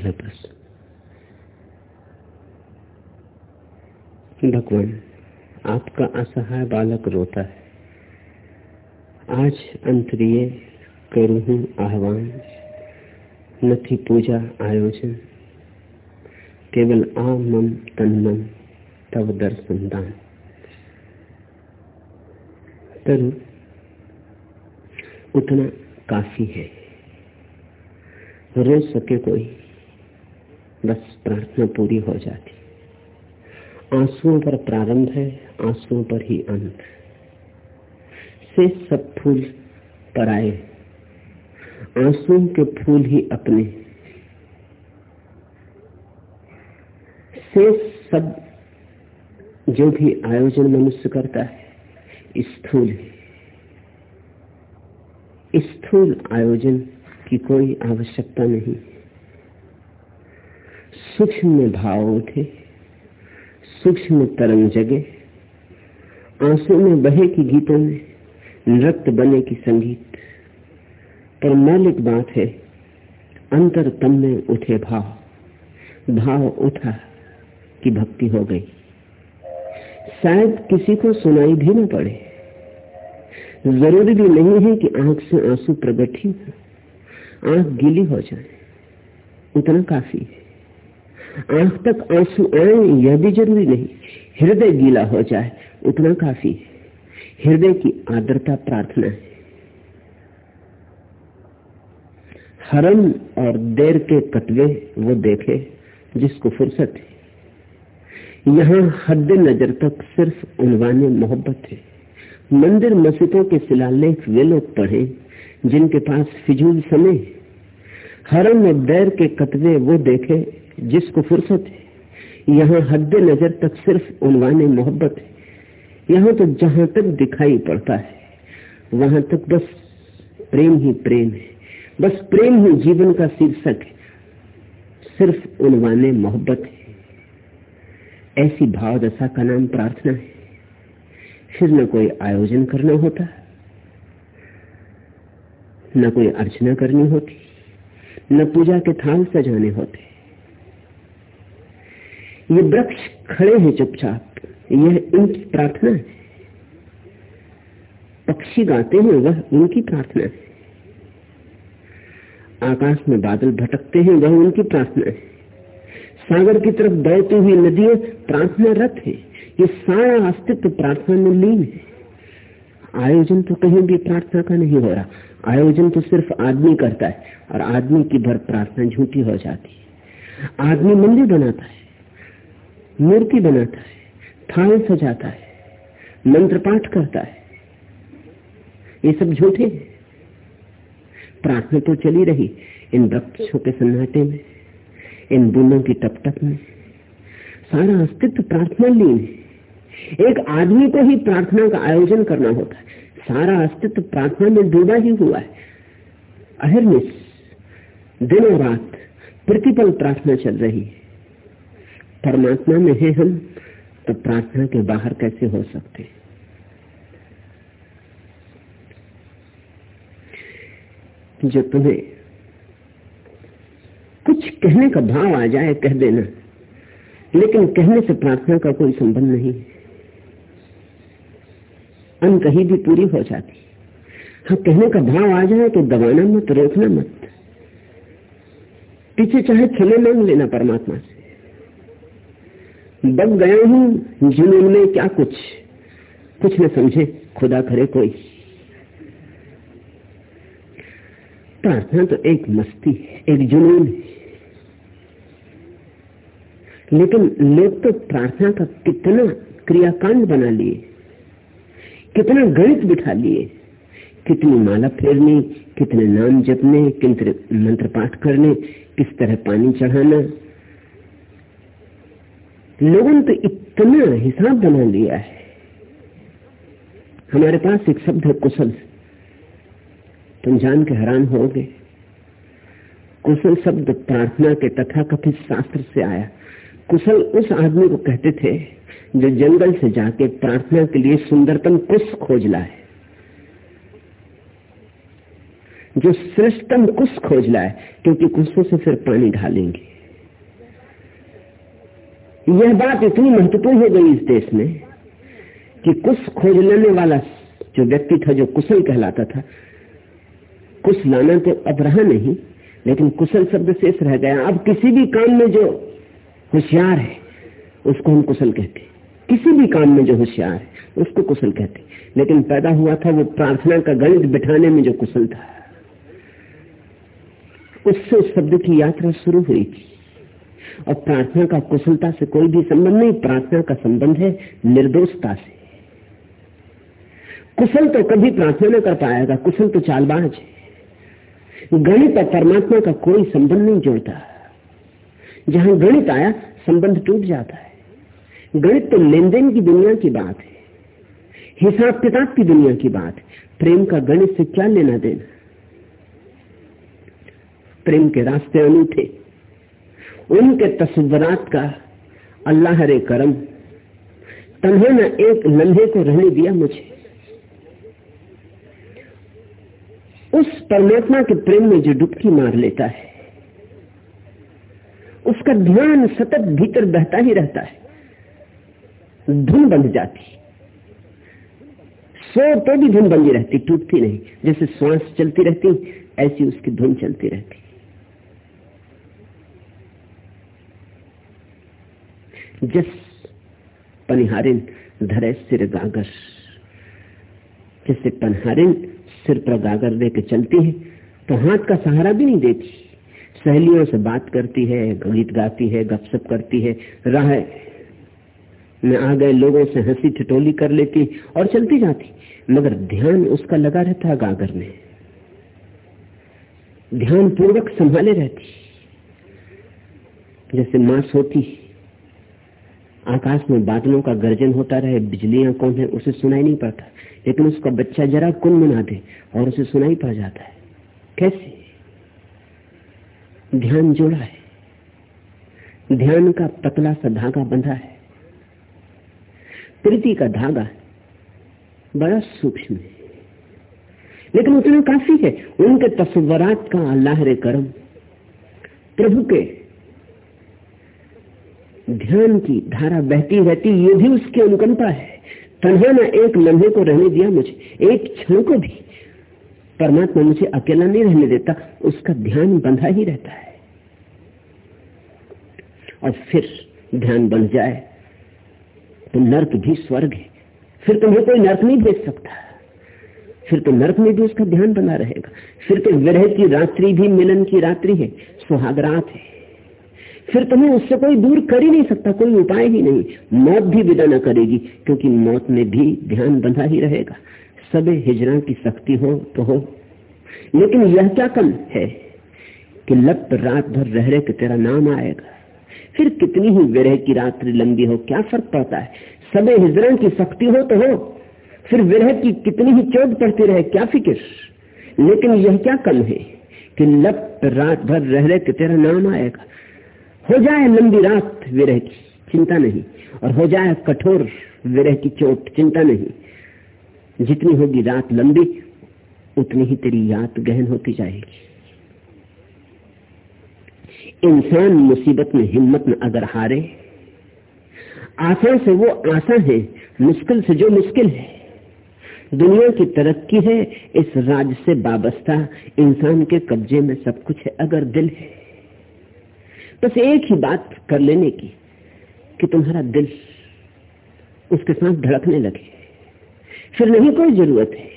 पहला प्रश्न भगवान, आपका असहाय बालक रोता है। आज अंतरिय करू हूँ आह्वान, नथी पूजा आयोजन, केवल आ मम तन मन तब दर्शन दान। तरु उतना काफ़ी है। रो सके कोई बस प्रार्थना पूरी हो जाती। आंसुओं पर प्रारंभ है, आंसुओं पर ही अंत। से सब फूल पर आए आंसुओं के फूल ही अपने। से सब जो भी आयोजन मनुष्य करता है, स्थूल स्थूल आयोजन की कोई आवश्यकता नहीं। सूक्ष्म में भाव उठे, सूक्ष्म तरंग जगे, आँसू में बहे की गीतों में नृत्य बने की संगीत। पर मौलिक बात है, अंतर तम में उठे भाव भाव उठा कि भक्ति हो गई। शायद किसी को सुनाई भी न पड़े। ज़रूरी भी नहीं है कि आँख से आँसू प्रकट ही हो आँख गीली हो जाए, उतना काफ़ी है। आँख तक आँसू आए यह भी ज़रूरी नहीं। हृदय गीला हो जाए, उतना काफ़ी। हृदय की आर्द्रता प्रार्थना है। हरम और देर के कतवे वो देखे, जिसको फुर्सत है। यहाँ हद नज़र तक सिर्फ़ उनवाने मोहब्बत है। मंदिर मस्जिदों के शिलालेख वे लोग पढ़े, जिनके पास फिजूल समय हरम और दैर के कतवे वो देखे जिसको फुर्सत है, यहाँ हद नज़र तक सिर्फ़ उनवाने मोहब्बत है। यहाँ तो जहाँ तक दिखाई पड़ता है, वहाँ तक बस प्रेम ही प्रेम है। बस प्रेम ही जीवन का शीर्षक है। सिर्फ़ उनवाने मोहब्बत है। ऐसी भाव दशा का नाम प्रार्थना है। फिर न कोई आयोजन करना होता, न कोई अर्चना करनी होती, न पूजा के थाल सजाने होते। ये वृक्ष खड़े हैं चुपचाप। यह इनकी प्रार्थना है। पक्षी गाते हैं, वह उनकी प्रार्थना है। आकाश में बादल भटकते हैं, वह उनकी प्रार्थना है। सागर की तरफ़ दौड़ती हुई नदियाँ प्रार्थना रथ है। ये सारा अस्तित्व प्रार्थना में लीन है। आयोजन तो कहीं भी प्रार्थना का नहीं हो रहा। आयोजन तो सिर्फ़ आदमी करता है और आदमी की भर प्रार्थना झूठी हो जाती है। आदमी मंदिर बनाता है। मूर्ति बनाता है, थाल सजाता है, मंत्र पाठ करता है। ये सब झूठे हैं। प्रार्थना तो चली रही इन वृक्षों के सन्नाटे में, इन बूंदों की टपटप में। सारा अस्तित्व प्रार्थना लीन है। एक आदमी को ही प्रार्थना का आयोजन करना होता है। सारा अस्तित्व प्रार्थना में डूबा ही हुआ है। अहिर्निश दिन रात प्रतिपल प्रार्थना चल रही है। परमात्मा में है हम तो प्रार्थना के बाहर कैसे हो सकते? जो तुम्हें कुछ कहने का भाव आ जाए, कह देना। लेकिन कहने से प्रार्थना का कोई संबंध नहीं। अन कहीं भी पूरी हो जाती। हाँ कहने का भाव आ जाए तो दबाना मत, रोकना मत। पीछे चाहे खिले मांग लेना परमात्मा से। दब गया हूँ जुनून में क्या कुछ? कुछ न समझे, खुदा करे कोई। प्रार्थना तो एक मस्ती है, एक जुनून है। लेकिन लोग तो प्रार्थना का कितना क्रियाकांड बना लिए, कितना गणित बिठा लिए, कितनी माला फेरनी, कितने नाम जपने, कितने मंत्र पाठ करने, किस तरह पानी चढ़ाना लोगों ने तो इतना हिसाब बना लिया है। हमारे पास एक शब्द है कुशल। तुम जान के हैरान होगे। कुशल शब्द प्रार्थना के तथा कथित शास्त्र से आया। कुशल उस आदमी को कहते थे जो जंगल से जाके प्रार्थना के लिए सुंदरतम कुश खोज लाए। जो श्रेष्ठतम कुश खोज लाए, क्योंकि कुशों से फिर पानी ढालेंगे। यह बात इतनी महत्वपूर्ण हो गई इस देश में कि कुश खोज लेने वाला जो व्यक्ति था, जो कुशल कहलाता था कुछ लाना तो अब रहा नहीं, लेकिन कुशल शब्द शेष रह गया। अब किसी भी काम में जो होशियार है, उसको हम कुशल कहते किसी भी काम में जो होशियार है, उसको कुशल कहते लेकिन पैदा हुआ था वो प्रार्थना का गणित बिठाने में जो कुशल था। उससे उस शब्द की यात्रा शुरू हुई थी। और प्रार्थना का कुशलता से कोई भी संबंध नहीं, प्रार्थना का संबंध है निर्दोषता से। कुशल तो कभी प्रार्थना न कर पाएगा, कुशल तो चालबाज है। गणित और परमात्मा का कोई संबंध नहीं जोड़ता। जहाँ गणित आया, संबंध टूट जाता है। गणित तो लेन देन की दुनिया की बात है। हिसाब किताब की दुनिया की बात है। प्रेम का गणित से क्या लेना देना? प्रेम के रास्ते अनूठे। उनके तस्वरात का अल्लाह रे करम। तन्हे न एक लम्हे को रहने दिया मुझे। उस परमात्मा के प्रेम में जो डुबकी मार लेता है, उसका ध्यान सतत भीतर बहता ही रहता है। धुन बंध जाती। सो तो भी धुन बंदी रहती, टूटती नहीं। जैसे श्वास चलती रहती, ऐसी उसकी धुन चलती रहती। जस पनिहारिन धरे सिर गागर, जैसे पनहारिन सिर पर गागर लेके चलती है तो हाथ का सहारा भी नहीं देती। सहेलियों से बात करती है, गीत गाती है, गपशप करती है, राह में आ गए लोगों से हँसी ठिठोली कर लेती और चलती जाती, मगर ध्यान उसका लगा रहता गागर में। ध्यान पूर्वक संभाले रहती, जैसे माँ सोती आकाश में बादलों का गर्जन होता रहे बिजलियाँ कौन है उसे सुनाई नहीं पड़ता। लेकिन उसका बच्चा जरा कुन मना दे और उसे सुनाई पड़ जाता है। कैसे? ध्यान जोड़ा है। ध्यान का पतला सा धागा बंधा है। प्रीति का धागा बड़ा सूक्ष्म है। लेकिन उतना काफ़ी है। उनके तस्वरात का अल्लाह रे करम प्रभु के ध्यान की धारा बहती रहती, ये भी उसकी अनुकंपा है। तन्हा ने एक लम्हे को रहने दिया मुझे, एक क्षण को भी। परमात्मा मुझे अकेला नहीं रहने देता, उसका ध्यान बंधा ही रहता है। और फिर ध्यान बन जाए तो नर्क भी स्वर्ग है। फिर तुम्हें कोई नर्क नहीं भेज सकता। फिर तो नर्क में भी उसका ध्यान बना रहेगा। फिर तो विरह की रात्रि भी मिलन की रात्रि है सुहागरात है। फिर तुम्हें उससे कोई दूर कर ही नहीं सकता, कोई उपाय ही नहीं। मौत भी विदा न करेगी, क्योंकि मौत में भी ध्यान बंधा ही रहेगा। सबे हिजरा की शक्ति हो तो हो। लेकिन यह क्या कम है कि लप रात भर रह रहे कि तेरा नाम आएगा? फिर कितनी ही विरह की रात्रि लंबी हो, क्या फ़र्क पड़ता है? सबे हिजरा की शक्ति हो तो हो। फिर विरह की कितनी ही चोट पड़ती रहे, क्या फ़िक्र? लेकिन यह क्या कम है कि लप रात भर रह रहे कि तेरा नाम आएगा? हो जाए लंबी रात विरह की, चिंता नहीं। और हो जाए कठोर विरह की चोट, चिंता नहीं। जितनी होगी रात लंबी, उतनी ही तेरी याद गहन होती जाएगी। इंसान मुसीबत में हिम्मत में अगर हारे आशा से वो आशा है, मुश्किल से जो मुश्किल है। दुनिया की तरक्की है, इस राज से वाबस्ता, इंसान के कब्जे में सब कुछ है, अगर दिल है। बस एक ही बात कर लेने की, कि तुम्हारा दिल उसके साथ धड़कने लगे। फिर नहीं कोई ज़रूरत है।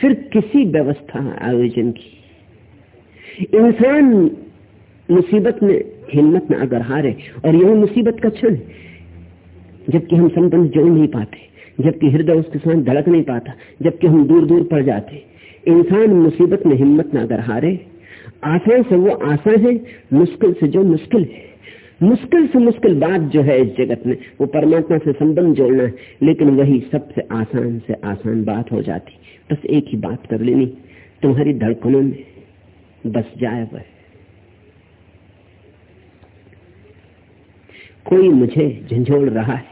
फिर किसी व्यवस्था आयोजन की। इंसान मुसीबत में, हिम्मत में अगर हारे, और यही मुसीबत का क्षण जबकि हम संबंध जोड़ नहीं पाते, जबकि हृदय उसके साथ धड़क नहीं पाता, जबकि हम दूर दूर पड़ जाते, इंसान मुसीबत में, हिम्मत में अगर हारे आशा से वो आशा है, मुश्किल से जो मुश्किल है। मुश्किल से मुश्किल बात जो है इस जगत में, वो परमात्मा से संबंध जोड़ना है, लेकिन वही सबसे आसान से आसान बात हो जाती। बस एक ही बात कर लेनी, तुम्हारी धड़कनों में बस जाए वह। कोई मुझे झंझोड़ रहा है,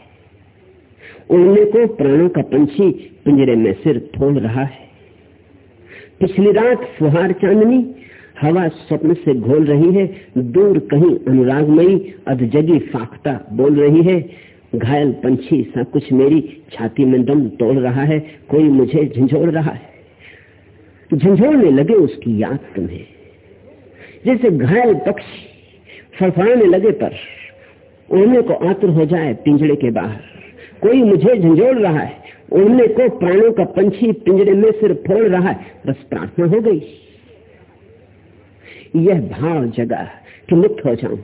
उड़ने को प्राणों का पंछी पिंजरे में सिर फोड़ रहा है। पिछली रात फुहार चांदनी हवा स्वप्न से घोल रही है, दूर कहीं अनुरागमयी अधजगी फाख्ता बोल रही है। घायल पंछी सब कुछ मेरी छाती में दम तोड़ रहा है, कोई मुझे झंझोड़ रहा है। झंझोड़ने लगे उसकी याद तुम्हें। जैसे घायल पक्षी फड़फड़ाने लगे पर उड़ने को आतुर हो जाए पिंजड़े के बाहर। कोई मुझे झंझोड़ रहा है उड़ने को प्राणों का पंछी पिंजड़े में सिर फोड़ रहा है, बस प्रार्थना हो गई। यह भाव जगा कि मुक्त हो जाऊँ,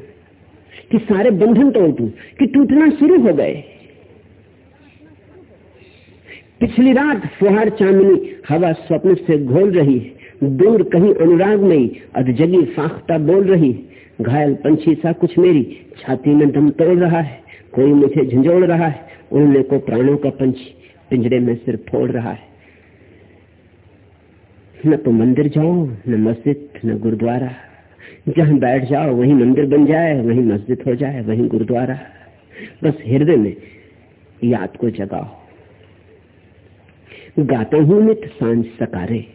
कि सारे बंधन तोड़ दू, कि टूटना शुरू हो गए। पिछली रात फुहार चांदनी हवा स्वप्न से घोल रही, दूर कहीं अनुराग में अधजगी फाख्ता बोल रही, घायल पंछी सा कुछ मेरी छाती में दम तोड़ रहा है, कोई मुझे झंझोड़ रहा है उड़ने को प्राणों का पंछी पिंजरे में सिर फोड़ रहा है। न तो मंदिर जाओ न मस्जिद, न गुरुद्वारा। जहाँ बैठ जाओ, वही मंदिर बन जाए, वही मस्जिद हो जाए, वही गुरुद्वारा। बस हृदय में याद को जगाओ। गाता हूँ नित साँझ सकारे।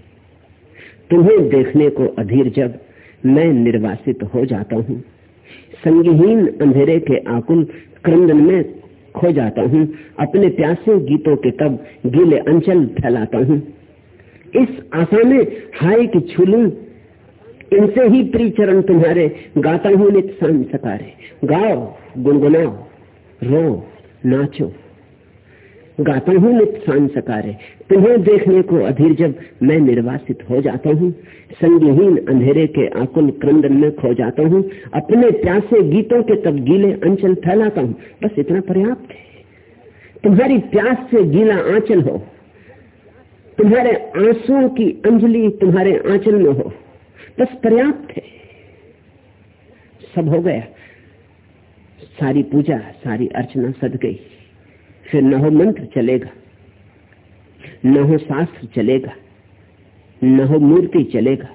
तुम्हें देखने को अधीर जब मैं निर्वासित हो जाता हूँ। संगीहीन अंधेरे के आकुल क्रंदन में खो जाता हूँ। अपने प्यासे गीतों के तब गीले अंचल फैलाता हूँ। इस आशा में, हाय की छुलू, इनसे ही प्री चरण तुम्हारे। गाता हूँ नित साँझ सकारे गाओ, गुनगुनाओ रो नाचो। गाता हूँ नित साँझ सकारे तुम्हें देखने को अधीर जब मैं निर्वासित हो जाता हूँ। संगीहीन अंधेरे के आकुल क्रंदन में खो जाता हूँ। अपने प्यासे गीतों के तब गीले अंचल फैलाता हूँ। बस इतना पर्याप्त है। तुम्हारी प्यास से गीला आंचल हो। तुम्हारे आंसुओं की अंजलि तुम्हारे आंचल में हो। बस पर्याप्त है। सब हो गया। सारी पूजा, सारी अर्चना सद गई। फिर न हो मंत्र चलेगा। न हो शास्त्र चलेगा। न हो मूर्ति चलेगा।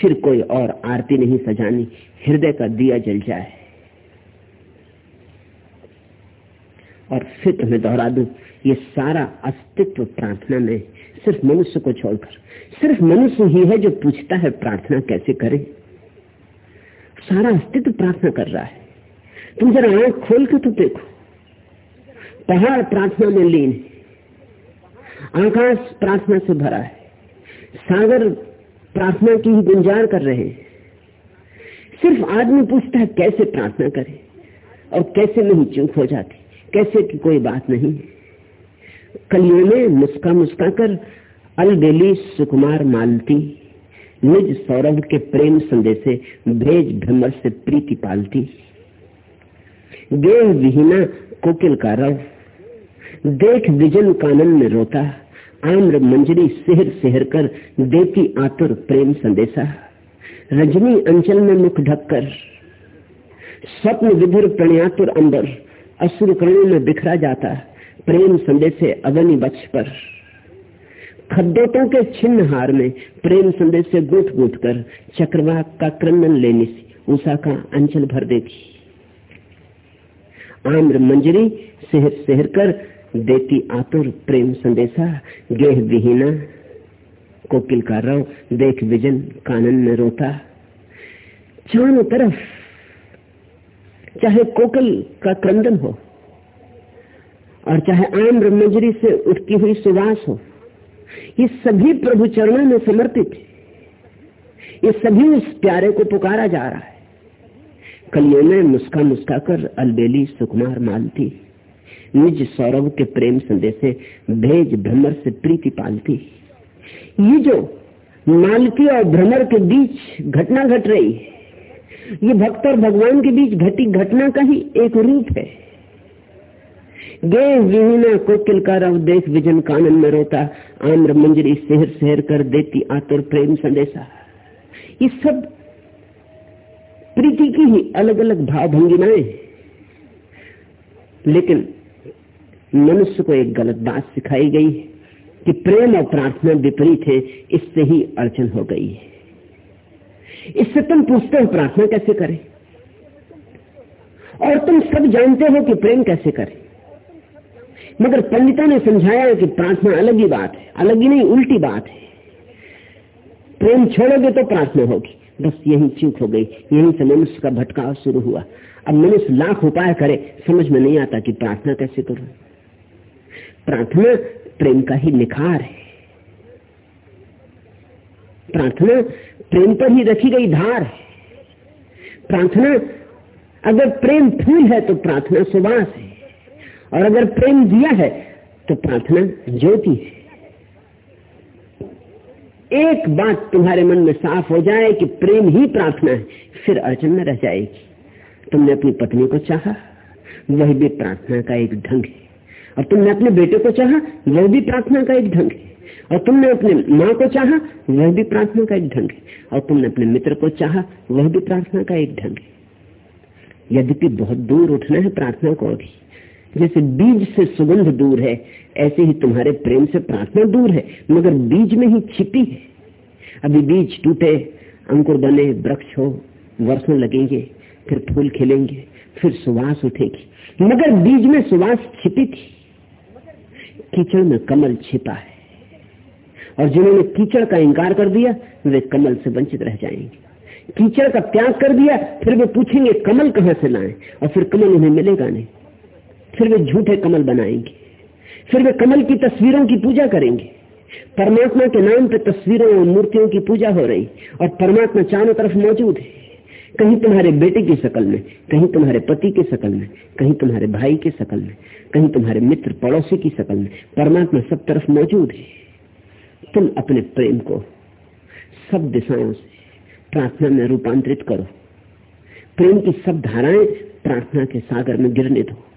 फिर कोई और आरती नहीं सजानी। हृदय का दिया जल जाए। और फिर तुम्हें दोहरा दू। ये सारा अस्तित्व प्रार्थना में सिर्फ़ मनुष्य को छोड़कर, सिर्फ़ मनुष्य ही है जो पूछता है प्रार्थना कैसे करें। सारा अस्तित्व प्रार्थना कर रहा है। तुम जरा आँख खोल के तो देखो। पहाड़ प्रार्थना में लीन आकाश प्रार्थना से भरा है। सागर प्रार्थना की ही गुंजार कर रहे हैं। सिर्फ़ आदमी पूछता है कैसे प्रार्थना करे और कैसे नहीं चूक हो जाती, कैसे की कोई बात नहीं कलियों में मुस्का मुस्का कर अलबेली सुकुमार मालती, निज सौरभ के प्रेम संदेशे भेज भ्रमर से प्रीति पालती। देह विहीना कोकिल का रव, देख विजन कानन में रोता, आम्र मंजरी सिहर सेहर कर देती आतुर प्रेम संदेशा। रजनी अंचल में मुख ढककर स्वप्न विधुर प्रणयातुर अंबर, असुर करणों में बिखरा जाता। प्रेम संदेशे अगनी बक्ष पर। खद्दोटों के छिन्न हार में प्रेम संदेश से गूथ गूथ कर चक्रवात का क्रंदन लेने से उषा का अंचल भर देती। आम्र मंजरी सेहर सेहर कर देती आतुर प्रेम संदेशा गेह विहीना। कोकिल का रव देख विजन कानन में रोता। चारों तरफ़ चाहे कोकिल का क्रंदन हो और चाहे आम मंजरी से उठती हुई सुवास हो, ये सभी प्रभु चरणों में समर्पित है। ये सभी उस प्यारे को पुकारा जा रहा है। कलियों मुस्का मुस्का कर अलबेली सुकुमार मालती, निज सौरभ के प्रेम संदेशे भेज भ्रमर से प्रीति पालती। ये जो मालती और भ्रमर के बीच घटना घट रही है, ये भक्त और भगवान के बीच घटी घटना का ही एक रूप है। गे विहीना कोकिल का रव देख विजन कानन में रोता। आम्र मंजरी शहर शहर कर देती आतुर प्रेम संदेशा। ये सब प्रीति की ही अलग अलग भाव भंगिमाएँ लेकिन मनुष्य को एक गलत बात सिखाई गई है कि प्रेम और प्रार्थना विपरीत है, इससे ही अड़चन हो गई है। इससे तुम पूछते हो प्रार्थना कैसे करें? और तुम सब जानते हो कि प्रेम कैसे करें? मगर पंडितों ने समझाया कि प्रार्थना अलग ही बात है, अलग ही नहीं, उल्टी बात है। प्रेम छोड़ोगे तो प्रार्थना होगी। बस यही चूक हो गई, यही से मनुष्य का भटकाव शुरू हुआ। अब मनुष्य लाख उपाय करे, समझ में नहीं आता कि प्रार्थना कैसे करूँ। प्रार्थना प्रेम का ही निखार है। प्रार्थना प्रेम पर ही रखी गई धार है। प्रार्थना, अगर प्रेम फूल है तो प्रार्थना सुबास है। और अगर प्रेम दिया है तो प्रार्थना ज्योति है। एक बात तुम्हारे मन में साफ़ हो जाए कि प्रेम ही प्रार्थना है, फिर अड़चन में रह जाएगी। तुमने अपनी पत्नी को चाहा, वह भी प्रार्थना का एक ढंग है। और तुमने अपने बेटे को चाहा, वह भी प्रार्थना का एक ढंग है। और तुमने अपने माँ को चाहा, वह भी प्रार्थना का एक ढंग है। और तुमने अपने मित्र को चाहा, वह भी प्रार्थना का एक ढंग है। यद्यपि बहुत दूर उठना है प्रार्थना को अभी जैसे बीज से सुगंध दूर है, ऐसे ही तुम्हारे प्रेम से प्रार्थना दूर है, मगर बीज में ही छिपी है। अभी बीज टूटे, अंकुर बने, वृक्ष हो, वर्षों लगेंगे, फिर फूल खिलेंगे, फिर सुवास उठेगी। मगर बीज में सुवास छिपी थी। कीचड़ में कमल छिपा है। और जिन्होंने कीचड़ का इंकार कर दिया, वे कमल से वंचित रह जाएँगे। कीचड़ का त्याग कर दिया, फिर वे पूछेंगे, कमल कहाँ से लाएँ? और फिर कमल उन्हें मिलेगा नहीं। फिर वे झूठे कमल बनाएँगे। फिर वे कमल की तस्वीरों की पूजा करेंगे। परमात्मा के नाम पर तस्वीरों और मूर्तियों की पूजा हो रही, और परमात्मा चारों तरफ़ मौजूद है। कहीं तुम्हारे बेटे की शकल में, कहीं तुम्हारे पति की शकल में, कहीं तुम्हारे भाई की शकल में, कहीं तुम्हारे मित्र पड़ोसी की शकल में परमात्मा सब तरफ़ मौजूद है। तुम अपने प्रेम को सब दिशाओं से प्रार्थना में रूपांतरित करो। प्रेम की सब धाराएँ प्रार्थना के सागर में गिरने दो।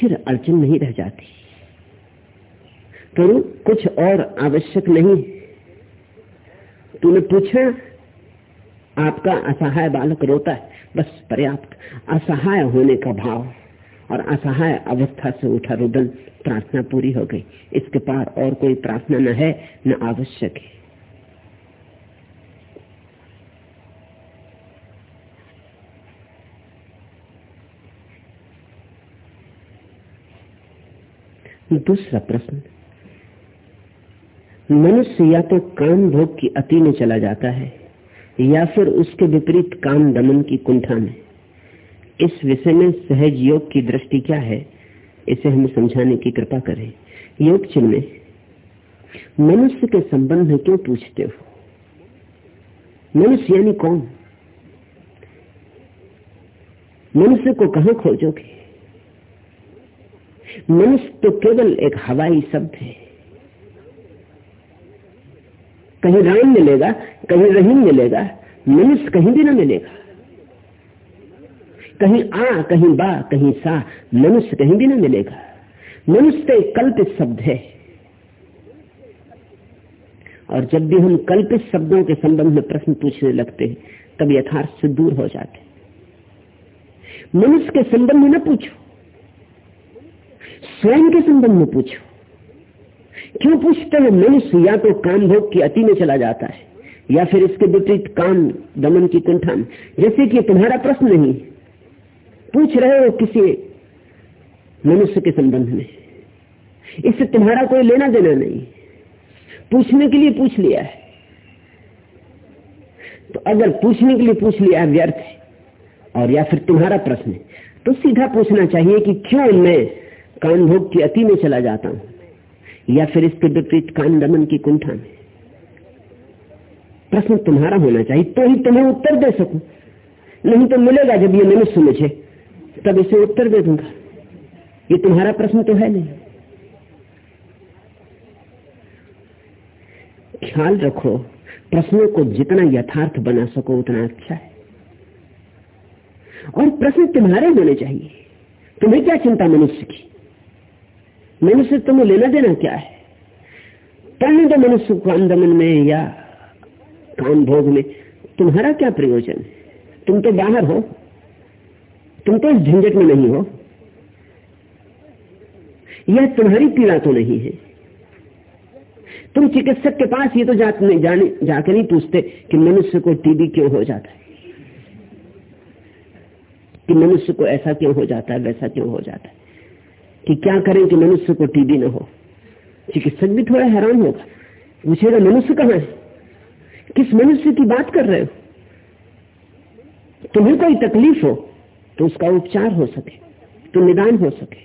फिर अड़चन नहीं रह जाती। तो कुछ और आवश्यक नहीं। तूने पूछा, आपका असहाय बालक रोता है, बस पर्याप्त। असहाय होने का भाव और असहाय अवस्था से उठा रुदन, प्रार्थना पूरी हो गई। इसके पार और कोई प्रार्थना न है, न आवश्यक है। दूसरा प्रश्न, मनुष्य या तो काम भोग की अति में चला जाता है, या फिर उसके विपरीत काम दमन की कुंठा में। इस विषय में सहज योग की दृष्टि क्या है, इसे हमें समझाने की कृपा करें। योग चिन्ह में मनुष्य के संबंध में क्यों पूछते हो? मनुष्य यानी कौन? मनुष्य को कहा खोजोगे? मनुष्य तो केवल एक हवाई शब्द है। कहीं राम मिलेगा, कहीं रहीम मिलेगा, मनुष्य कहीं भी ना मिलेगा। कहीं आ, कहीं बा, कहीं सा, मनुष्य कहीं भी ना मिलेगा। मनुष्य तो एक कल्पित शब्द है। और जब भी हम कल्पित शब्दों के संबंध में प्रश्न पूछने लगते हैं, तब यथार्थ से दूर हो जाते मनुष्य के संबंध में न पूछो। स्वयं के संबंध में पूछो। क्यों पूछते हैं मनुष्य या तो काम भोग की अति में चला जाता है, या फिर इसके विपरीत काम दमन की कुंठा में जैसे कि तुम्हारा प्रश्न नहीं। पूछ रहे हो किसी मनुष्य के संबंध में। इससे तुम्हारा कोई लेना देना नहीं। पूछने के लिए पूछ लिया है। तो अगर पूछने के लिए पूछ लिया व्यर्थ और या फिर तुम्हारा प्रश्न तो सीधा पूछना चाहिए कि क्यों मैं कान भोग की अति में चला जाता हूँ? या फिर इसके विपरीत कान दमन की कुंठा में? प्रश्न तुम्हारा होना चाहिए तो ही तुम्हें उत्तर दे सकूँ। नहीं तो मिलेगा जब ये मनुष्य मुझे, तब इसे उत्तर दे दूँगा। ये तुम्हारा प्रश्न तो है नहीं। ख्याल रखो, प्रश्नों को जितना यथार्थ बना सको, उतना अच्छा है। और प्रश्न तुम्हारे होने चाहिए। तुम्हें क्या चिंता मनुष्य की? मनुष्य तुम्हें लेना देना क्या है? पढ़ने दो मनुष्य को अंदमन में या काम भोग में। तुम्हारा क्या प्रयोजन है? तुम तो बाहर हो। तुम तो इस झंझट में नहीं हो। यह तुम्हारी पीड़ा तो नहीं है। तुम चिकित्सक के पास ये तो जा, जाने जाके नहीं पूछते कि मनुष्य को टीबी क्यों हो जाता है? कि मनुष्य को ऐसा क्यों हो जाता है वैसा क्यों हो जाता है? कि क्या करें कि मनुष्य को टीबी ना हो? चिकित्सक भी थोड़ा हैरान होगा पूछेगा, मनुष्य कहाँ है? किस मनुष्य की बात कर रहे हो? तुम्हें कोई तकलीफ़ हो तो उसका उपचार हो सके तो निदान हो सके,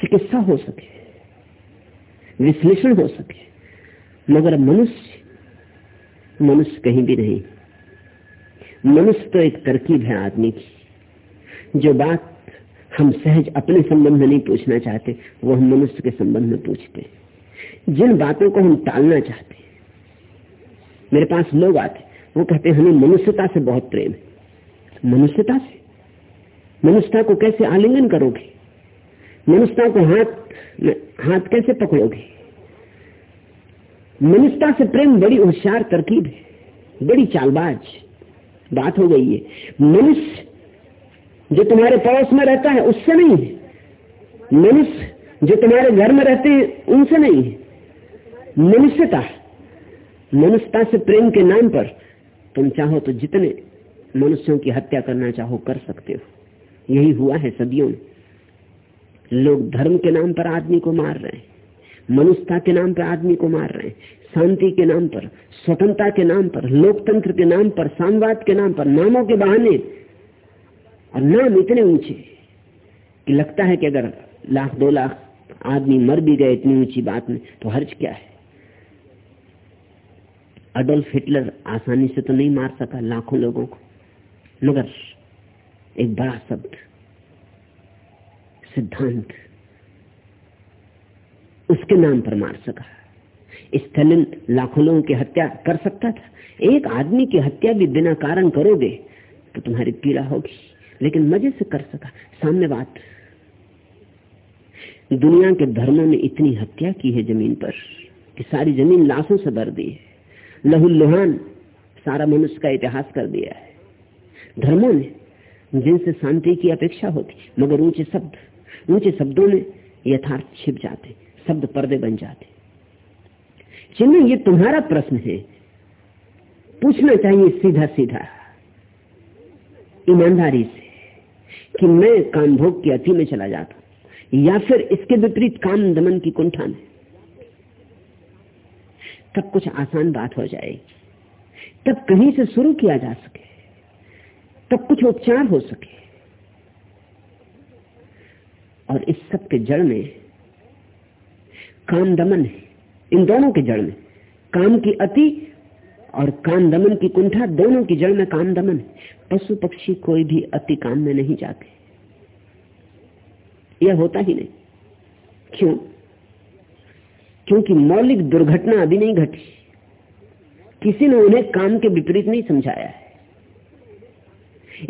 चिकित्सा हो सके, विश्लेषण हो सके। मगर मनुष्य मनुष्य कहीं भी नहीं। मनुष्य तो एक तरकीब है आदमी की। जो बात हम सहज अपने संबंध में नहीं पूछना चाहते, वो हम मनुष्य के संबंध में पूछते जिन बातों को हम टालना चाहते मेरे पास लोग आते वो कहते हमें मनुष्यता से बहुत प्रेम है। मनुष्यता से? मनुष्यता को कैसे आलिंगन करोगे? मनुष्यता को हाथ हाथ कैसे पकड़ोगे? मनुष्यता से प्रेम बड़ी होशियार तरकीब है, बड़ी चालबाज बात हो गई है। मनुष्य जो तुम्हारे पड़ोस में रहता है, उससे नहीं है। मनुष्य जो तुम्हारे घर में रहते हैं, उनसे नहीं है। मनुष्यता। मनुष्यता से प्रेम के नाम पर तुम चाहो तो जितने मनुष्यों की हत्या करना चाहो, कर सकते हो। यही हुआ है सदियों में। लोग धर्म के नाम पर आदमी को मार रहे हैं, मनुष्यता के नाम पर आदमी को मार रहे हैं, शांति के नाम पर, स्वतंत्रता के नाम पर, लोकतंत्र के नाम पर सामवाद के नाम पर, नामों के बहाने और नाम इतने ऊँचे कि लगता है कि अगर लाख, दो लाख आदमी मर भी गए इतनी ऊँची बात में तो हर्ज क्या है? अडोल्फ हिटलर आसानी से तो नहीं मार सका लाखों लोगों को, मगर एक बड़ा शब्द, सिद्धांत, उसके नाम पर मार सका। स्थलिन लाखों लोगों की हत्या कर सकता था। एक आदमी की हत्या भी बिना कारण करोगे तो तुम्हारी पीड़ा होगी। लेकिन मज़े से कर सका। सामने बात। दुनिया के धर्मों ने इतनी हत्या की है ज़मीन पर कि सारी ज़मीन लाशों से भर दी है। लहुलुहान सारा मनुष्य का इतिहास कर दिया है। धर्मों ने जिनसे शांति की अपेक्षा होती, मगर ऊँचे शब्द, ऊँचे शब्दों में यथार्थ छिप जाते, शब्द पर्दे बन जाते। चिन्ह ये तुम्हारा प्रश्न है। पूछना चाहिए सीधा सीधा ईमानदारी से। कि मैं काम भोग की अति में चला जाता या फिर इसके विपरीत काम दमन की कुंठा में तब कुछ आसान बात हो जाएगी। तब कहीं से शुरू किया जा सके। तब कुछ उपचार हो सके। और इस सब के जड़ में काम दमन है। इन दोनों के जड़ में। काम की अति और काम दमन की कुंठा दोनों की जड़ में काम दमन पशु पक्षी कोई भी अति काम में नहीं जाते। यह होता ही नहीं। क्यों? क्योंकि मौलिक दुर्घटना अभी नहीं घटी। किसी ने उन्हें काम के विपरीत नहीं समझाया है।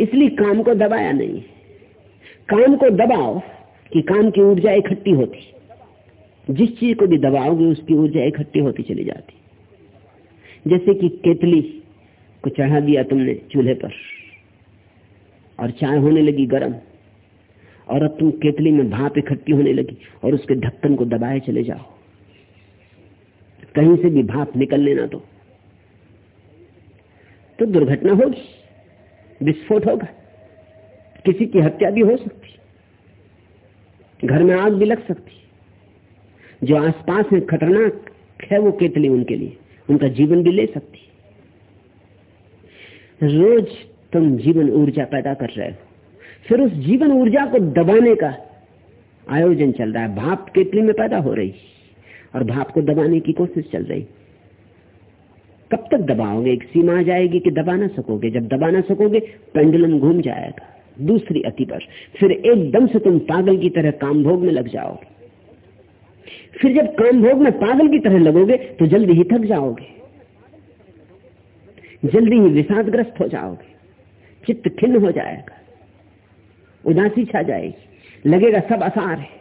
इसलिए काम को दबाया नहीं काम को दबाओ कि काम की ऊर्जा इकट्ठी होती। जिस चीज़ को भी दबाओगे, उसकी ऊर्जा इकट्ठी होती चली जाती। जैसे कि केतली को चढ़ा दिया तुमने चूल्हे पर। और चाय होने लगी गर्म। और अब तुम केतली में भाप इकट्ठी होने लगी और उसके ढक्कन को दबाए चले जाओ। कहीं से भी भाप निकल लेना दो तो दुर्घटना होगी। विस्फोट होगा। किसी की हत्या भी हो सकती। घर में आग भी लग सकती। जो आसपास है खतरनाक है वो केतली उनके लिए। उनका जीवन भी ले सकती रोज तुम जीवन ऊर्जा पैदा कर रहे हो। फिर उस जीवन ऊर्जा को दबाने का आयोजन चल रहा है। भाप केतली में पैदा हो रही और भाप को दबाने की कोशिश चल रही कब तक दबाओगे? एक सीमा आ जाएगी कि दबा ना सकोगे। जब दबा ना सकोगे, पेंडुलम घूम जाएगा। दूसरी अति पर फिर एकदम से तुम पागल की तरह काम भोग में लग जाओगे। फिर जब काम भोग में पागल की तरह लगोगे तो जल्दी ही थक जाओगे। जल्दी ही विषादग्रस्त हो जाओगे। चित्त खिन्न हो जाएगा। उदासी छा जाएगी। लगेगा सब आसार है।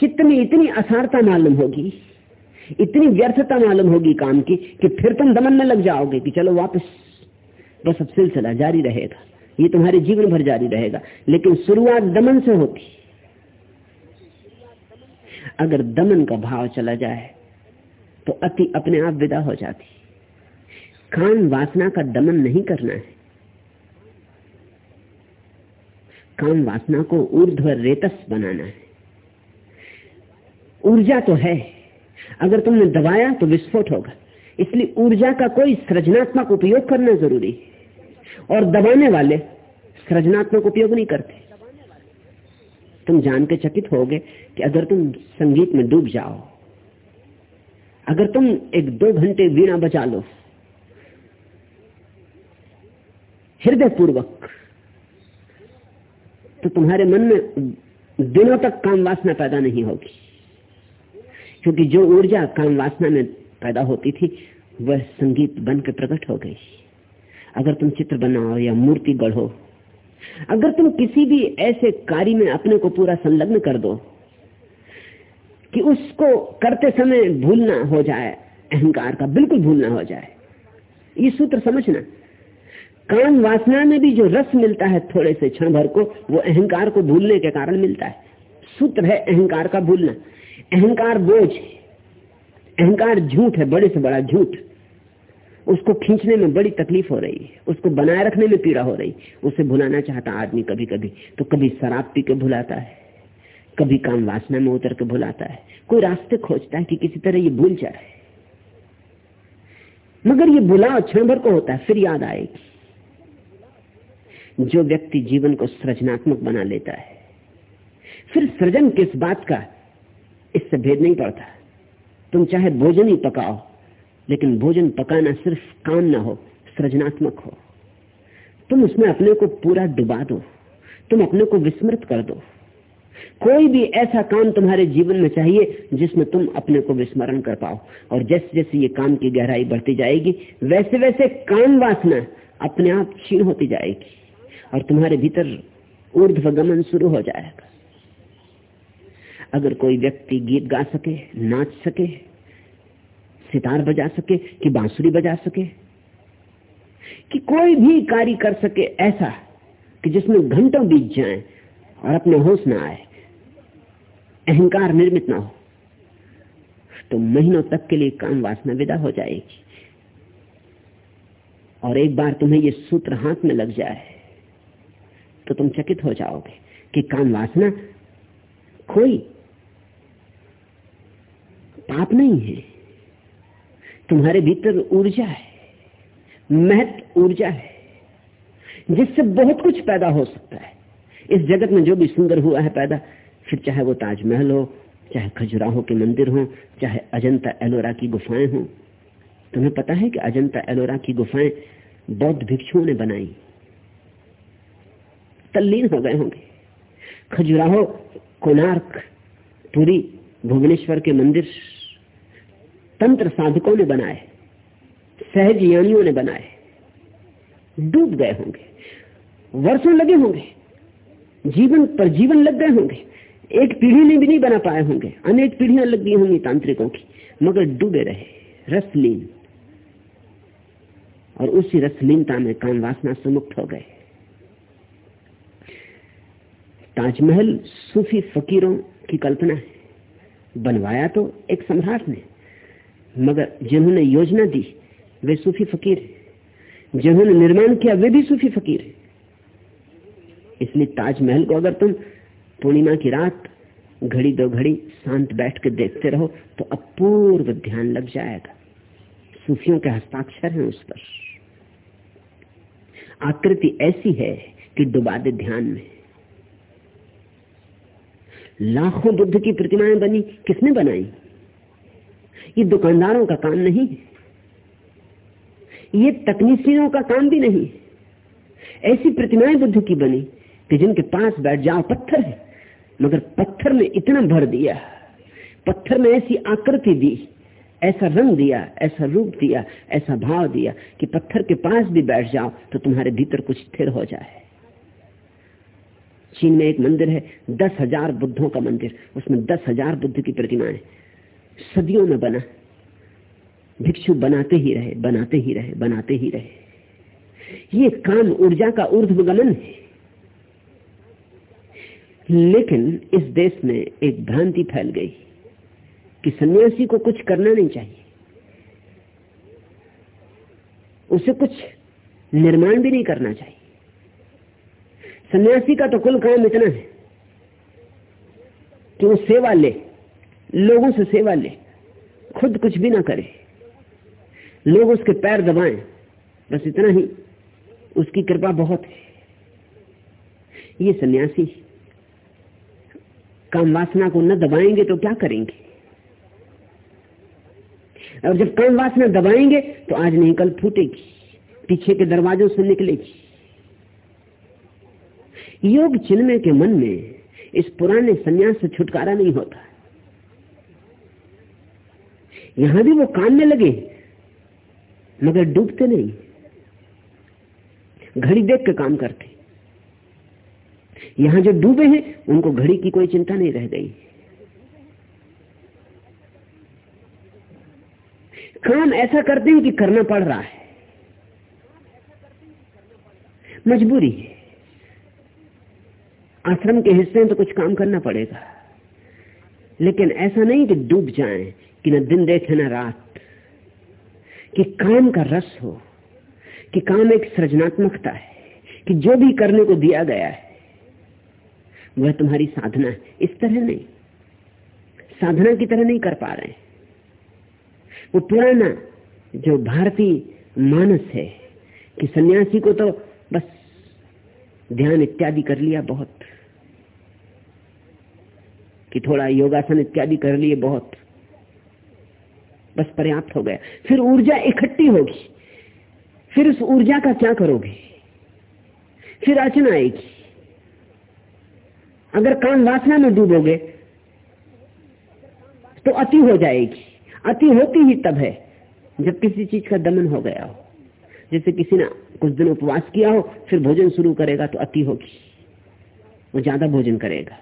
चित्त में इतनी असारता मालूम होगी, इतनी व्यर्थता मालूम होगी काम की, कि फिर तुम दमन में लग जाओगे कि चलो वापस, बस अब सिलसिला जारी रहेगा। ये तुम्हारे जीवन भर जारी रहेगा। लेकिन शुरुआत दमन से होती। अगर दमन का भाव चला जाए तो अति अपने आप विदा हो जाती। काम वासना का दमन नहीं करना है। काम वासना को ऊर्ध्व रेतस बनाना है। ऊर्जा तो है। अगर तुमने दबाया तो विस्फोट होगा। इसलिए ऊर्जा का कोई सृजनात्मक उपयोग करना ज़रूरी है। और दबाने वाले सृजनात्मक उपयोग नहीं करते। तुम जान के चकित होगे कि अगर तुम संगीत में डूब जाओ, अगर तुम एक दो घंटे वीणा बजा लो हृदय पूर्वक तो तुम्हारे मन में दिनों तक काम वासना पैदा नहीं होगी। क्योंकि जो ऊर्जा काम वासना में पैदा होती थी, वह संगीत बन के प्रकट हो गई। अगर तुम चित्र बनाओ या मूर्ति गढ़ो अगर तुम किसी भी ऐसे कार्य में अपने को पूरा संलग्न कर दो, कि उसको करते समय भूलना हो जाए, अहंकार का बिल्कुल भूलना हो जाए, ये सूत्र समझना। काम वासना में भी जो रस मिलता है थोड़े से क्षण भर को, वो अहंकार को भूलने के कारण मिलता है। सूत्र है अहंकार का भूलना। अहंकार बोझ अहंकार झूठ है, बड़े से बड़ा झूठ। उसको खींचने में बड़ी तकलीफ़ हो रही है, उसको बनाए रखने में पीड़ा हो रही उसे भुलाना चाहता आदमी कभी कभी तो कभी शराब पी के भुलाता है, कभी काम वासना में उतर के भुलाता है, कोई रास्ते खोजता है कि किसी तरह ये भूल जाए। मगर ये भुलाव क्षण भर को होता है, फिर याद आएगी। जो व्यक्ति जीवन को सृजनात्मक बना लेता है, फिर सृजन किस बात का, इससे भेद नहीं पड़ता। तुम चाहे भोजन ही पकाओ लेकिन भोजन पकाना सिर्फ़ काम ना हो, सृजनात्मक हो। तुम उसमें अपने को पूरा डुबा दो, तुम अपने को विस्मृत कर दो। कोई भी ऐसा काम तुम्हारे जीवन में चाहिए जिसमें तुम अपने को विस्मरण कर पाओ। और जैसे जैसे ये काम की गहराई बढ़ती जाएगी वैसे वैसे काम वासना अपने आप क्षीण होती जाएगी और तुम्हारे भीतर ऊर्ध्व गमन शुरू हो जाएगा। अगर कोई व्यक्ति गीत गा सके, नाच सके सितार बजा सके, कि बांसुरी बजा सके, कि कोई भी कार्य कर सके ऐसा, कि जिसमें घंटों बीत जाए और अपने होश ना आए, अहंकार निर्मित ना हो तो महीनों तक के लिए काम वासना विदा हो जाएगी। और एक बार तुम्हें ये सूत्र हाथ में लग जाए तो तुम चकित हो जाओगे कि काम वासना कोई पाप नहीं है। तुम्हारे भीतर ऊर्जा है महत ऊर्जा है, जिससे बहुत कुछ पैदा हो सकता है। इस जगत में जो भी सुंदर हुआ है पैदा, फिर चाहे वो ताजमहल हो, चाहे खजुराहो के मंदिर हो, चाहे अजंता एलोरा की गुफाएँ हो, तुम्हें पता है कि अजंता एलोरा की गुफाएँ बौद्ध भिक्षुओं ने बनाई। तल्लीन हो गए होंगे। खजुराहो, कोणार्क, पुरी, भुवनेश्वर के मंदिर तंत्र साधकों ने बनाए सहज यानियों ने बनाए, डूब गए होंगे, वर्षों लगे होंगे, जीवन पर जीवन लग गए होंगे, एक पीढ़ी ने भी नहीं बना पाए होंगे, अनेक पीढ़ियाँ लग गई होंगी तांत्रिकों की, मगर डूबे रहे, रसलीन। और उसी रसलीनता में काम वासना से मुक्त हो गए। ताजमहल सूफी फकीरों की कल्पना है, बनवाया तो एक सम्राट ने। मगर जिन्होंने योजना दी, वे सूफी फकीर जिन्होंने निर्माण किया, वे भी सूफी फकीर इसलिए ताजमहल को अगर तुम पूर्णिमा की रात घड़ी दो घड़ी शांत बैठ के देखते रहो तो अपूर्व ध्यान लग जाएगा। सूफियों के हस्ताक्षर हैं उस पर। आकृति ऐसी है कि डुबा दे ध्यान में। लाखों बुद्ध की प्रतिमाएँ बनी, किसने बनाई? ये दुकानदारों का काम नहीं ये तकनीशियों का काम भी नहीं ऐसी प्रतिमाएँ बुद्ध की बनी कि जिनके पास बैठ जाओ, पत्थर है। मगर पत्थर में इतना भर दिया, पत्थर में ऐसी आकृति दी, ऐसा रंग दिया, ऐसा रूप दिया, ऐसा भाव दिया कि पत्थर के पास भी बैठ जाओ तो तुम्हारे भीतर कुछ स्थिर हो जाए। चीन में एक मंदिर है, दस हज़ार बुद्धों का मंदिर। उसमें दस हज़ार बुद्ध की प्रतिमाएँ। सदियों में बना। भिक्षु बनाते ही रहे, बनाते ही रहे, बनाते ही रहे। ये काम ऊर्जा का ऊर्ध्वगमन है। लेकिन इस देश में एक भ्रांति फैल गई कि सन्यासी को कुछ करना नहीं चाहिए। उसे कुछ निर्माण भी नहीं करना चाहिए। सन्यासी का तो कुल काम इतना है कि वो सेवा ले। लोगों से सेवा ले, खुद कुछ भी ना करे। लोग उसके पैर दबाएँ, बस इतना ही। उसकी कृपा बहुत है। ये सन्यासी, काम वासना को न दबाएँगे तो क्या करेंगे? और जब काम वासना दबाएँगे तो आज नहीं, कल फूटेगी, पीछे के दरवाजों से निकलेगी। योग चिन्मय के मन में इस पुराने संन्यास से छुटकारा नहीं होता। यहाँ भी वो काम में लगे, मगर डूबते नहीं। घड़ी देख के काम करते। यहाँ जो डूबे हैं, उनको घड़ी की कोई चिंता नहीं रह गई। काम ऐसा करते हैं कि करना पड़ रहा है। मजबूरी है। आश्रम के हिस्से में तो कुछ काम करना पड़ेगा। लेकिन ऐसा नहीं कि डूब जाएँ कि न दिन देखे न रात, कि काम का रस हो, कि काम एक सृजनात्मकता है, कि जो भी करने को दिया गया है, वह तुम्हारी साधना है। इस तरह नहीं। साधना की तरह नहीं कर पा रहे वो पुराना जो भारतीय मानस है, कि सन्यासी को तो बस ध्यान इत्यादि कर लिया बहुत, कि थोड़ा योगासन इत्यादि कर लिए बहुत। बस पर्याप्त हो गया। फिर ऊर्जा इकट्ठी होगी। फिर उस ऊर्जा का क्या करोगे? फिर अड़चन आएगी। अगर काम वासना में डूबोगे तो अति हो जाएगी। अति होती ही तब है, जब किसी चीज़ का दमन हो गया हो। जैसे किसी ने कुछ दिन उपवास किया हो, फिर भोजन शुरू करेगा तो अति होगी। वो ज़्यादा भोजन करेगा।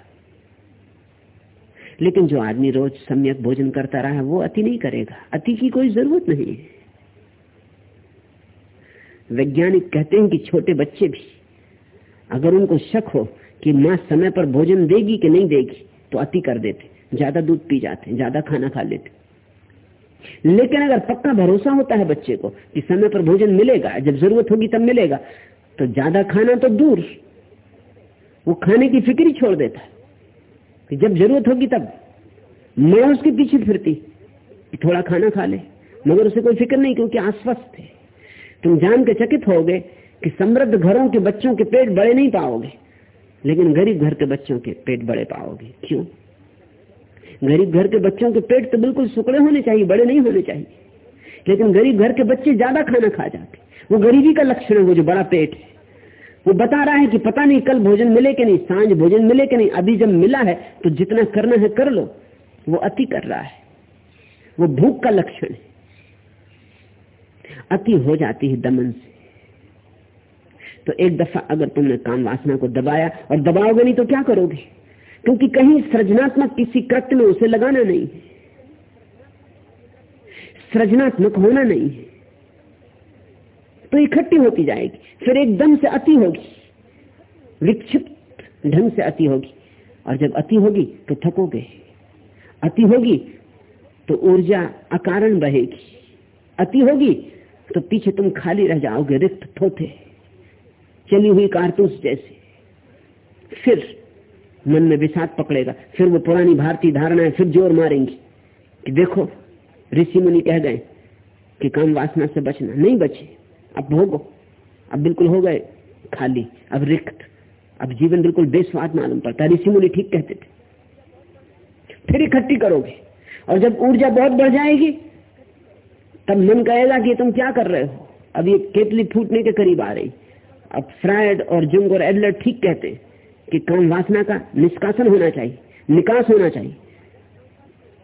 लेकिन जो आदमी रोज सम्यक भोजन करता रहा है, वो अति नहीं करेगा। अति की कोई ज़रूरत नहीं है। वैज्ञानिक कहते हैं कि छोटे बच्चे भी, अगर उनको शक हो कि माँ समय पर भोजन देगी कि नहीं देगी तो अति कर देते। ज़्यादा दूध पी जाते, ज़्यादा खाना खा लेते। लेकिन अगर पक्का भरोसा होता है बच्चे को कि समय पर भोजन मिलेगा, जब ज़रूरत होगी तब मिलेगा तो ज़्यादा खाना तो दूर। वो खाने की फ़िक्र ही छोड़ देता है। कि जब ज़रूरत होगी तब। मैं उसके पीछे फिरती थोड़ा खाना खा ले। मगर उसे कोई फ़िक्र नहीं, क्योंकि आश्वस्त है। तुम जान के चकित होगे कि समृद्ध घरों के बच्चों के पेट बड़े नहीं पाओगे, लेकिन गरीब घर के बच्चों के पेट बड़े पाओगे। क्यों? गरीब घर के बच्चों के पेट तो बिल्कुल सुकड़े होने चाहिए, बड़े नहीं होने चाहिए। लेकिन गरीब घर के बच्चे ज़्यादा खाना खा जाते। वो गरीबी का लक्षण है, वो जो बड़ा पेट है। वो बता रहा है कि पता नहीं कल भोजन मिले कि नहीं, साँझ भोजन मिले कि नहीं, अभी जब मिला है तो जितना करना है कर लो। वो अति कर रहा है। वो भूख का लक्षण है। अति हो जाती है दमन से। तो एक दफ़ा अगर तुमने काम वासना को दबाया और दबाओगे नहीं तो क्या करोगे? क्योंकि कहीं सृजनात्मक किसी कृत्य में उसे लगाना नहीं सृजनात्मक होना नहीं है। तो इकट्ठी होती जाएगी, फिर एकदम से अति होगी, विक्षिप्त ढंग से अति होगी। और जब अति होगी तो थकोगे। अति होगी तो ऊर्जा अकारण बहेगी। अति होगी तो पीछे तुम खाली रह जाओगे, रिक्त थोथे। चली हुई कारतूस जैसे। फिर मन में विषाद पकड़ेगा, फिर वो पुरानी भारतीय धारणाएँ फिर ज़ोर मारेंगी कि देखो, ऋषि मुनि कह गए कि काम वासना से बचना, नहीं बचे। अब भोगो अब बिल्कुल हो गए, खाली, अब रिक्त। अब जीवन बिल्कुल बेस्वाद मालूम पड़ता ऋषि मुनि ठीक कहते थे। फिर इकट्ठी करोगे। और जब ऊर्जा बहुत बढ़ जाएगी, तब मन कहेगा कि तुम क्या कर रहे हो? अब ये केतली फूटने के करीब आ रही। अब फ्रायड और जुंग और एडलर ठीक कहते कि काम वासना का निष्कासन होना चाहिए, निकास होना चाहिए।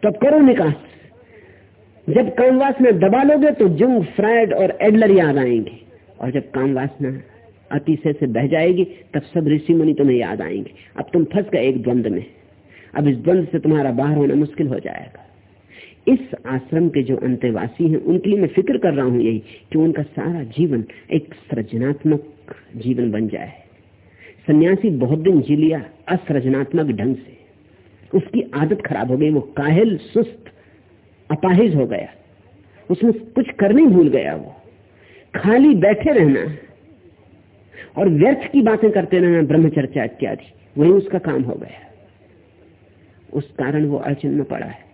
तब करो निकास। जब काम वासना दबा लोगे तो जुंग फ्रायड और एडलर याद आएँगे। और जब काम वासना अतिशय से बह जाएगी, तब सब ऋषि मुनि तुम्हें याद आएँगे। अब तुम फंस गए एक द्वंद में। अब इस द्वंद से तुम्हारा बाहर होना मुश्किल हो जाएगा। इस आश्रम के जो अंत्यवासी हैं, उनके लिए मैं फ़िक्र कर रहा हूँ यही, कि उनका सारा जीवन एक सृजनात्मक जीवन बन जाए। सन्यासी बहुत दिन जी लिया असृजनात्मक ढंग से। उसकी आदत खराब हो गई, वो काहिल, सुस्त अपाहिज हो गया। उसमें कुछ करने भूल गया वो। खाली बैठे रहना और व्यर्थ की बातें करते रहना, ब्रह्मचर्चा इत्यादि, वही उसका काम हो गया। उस कारण वो अड़चन में पड़ा है।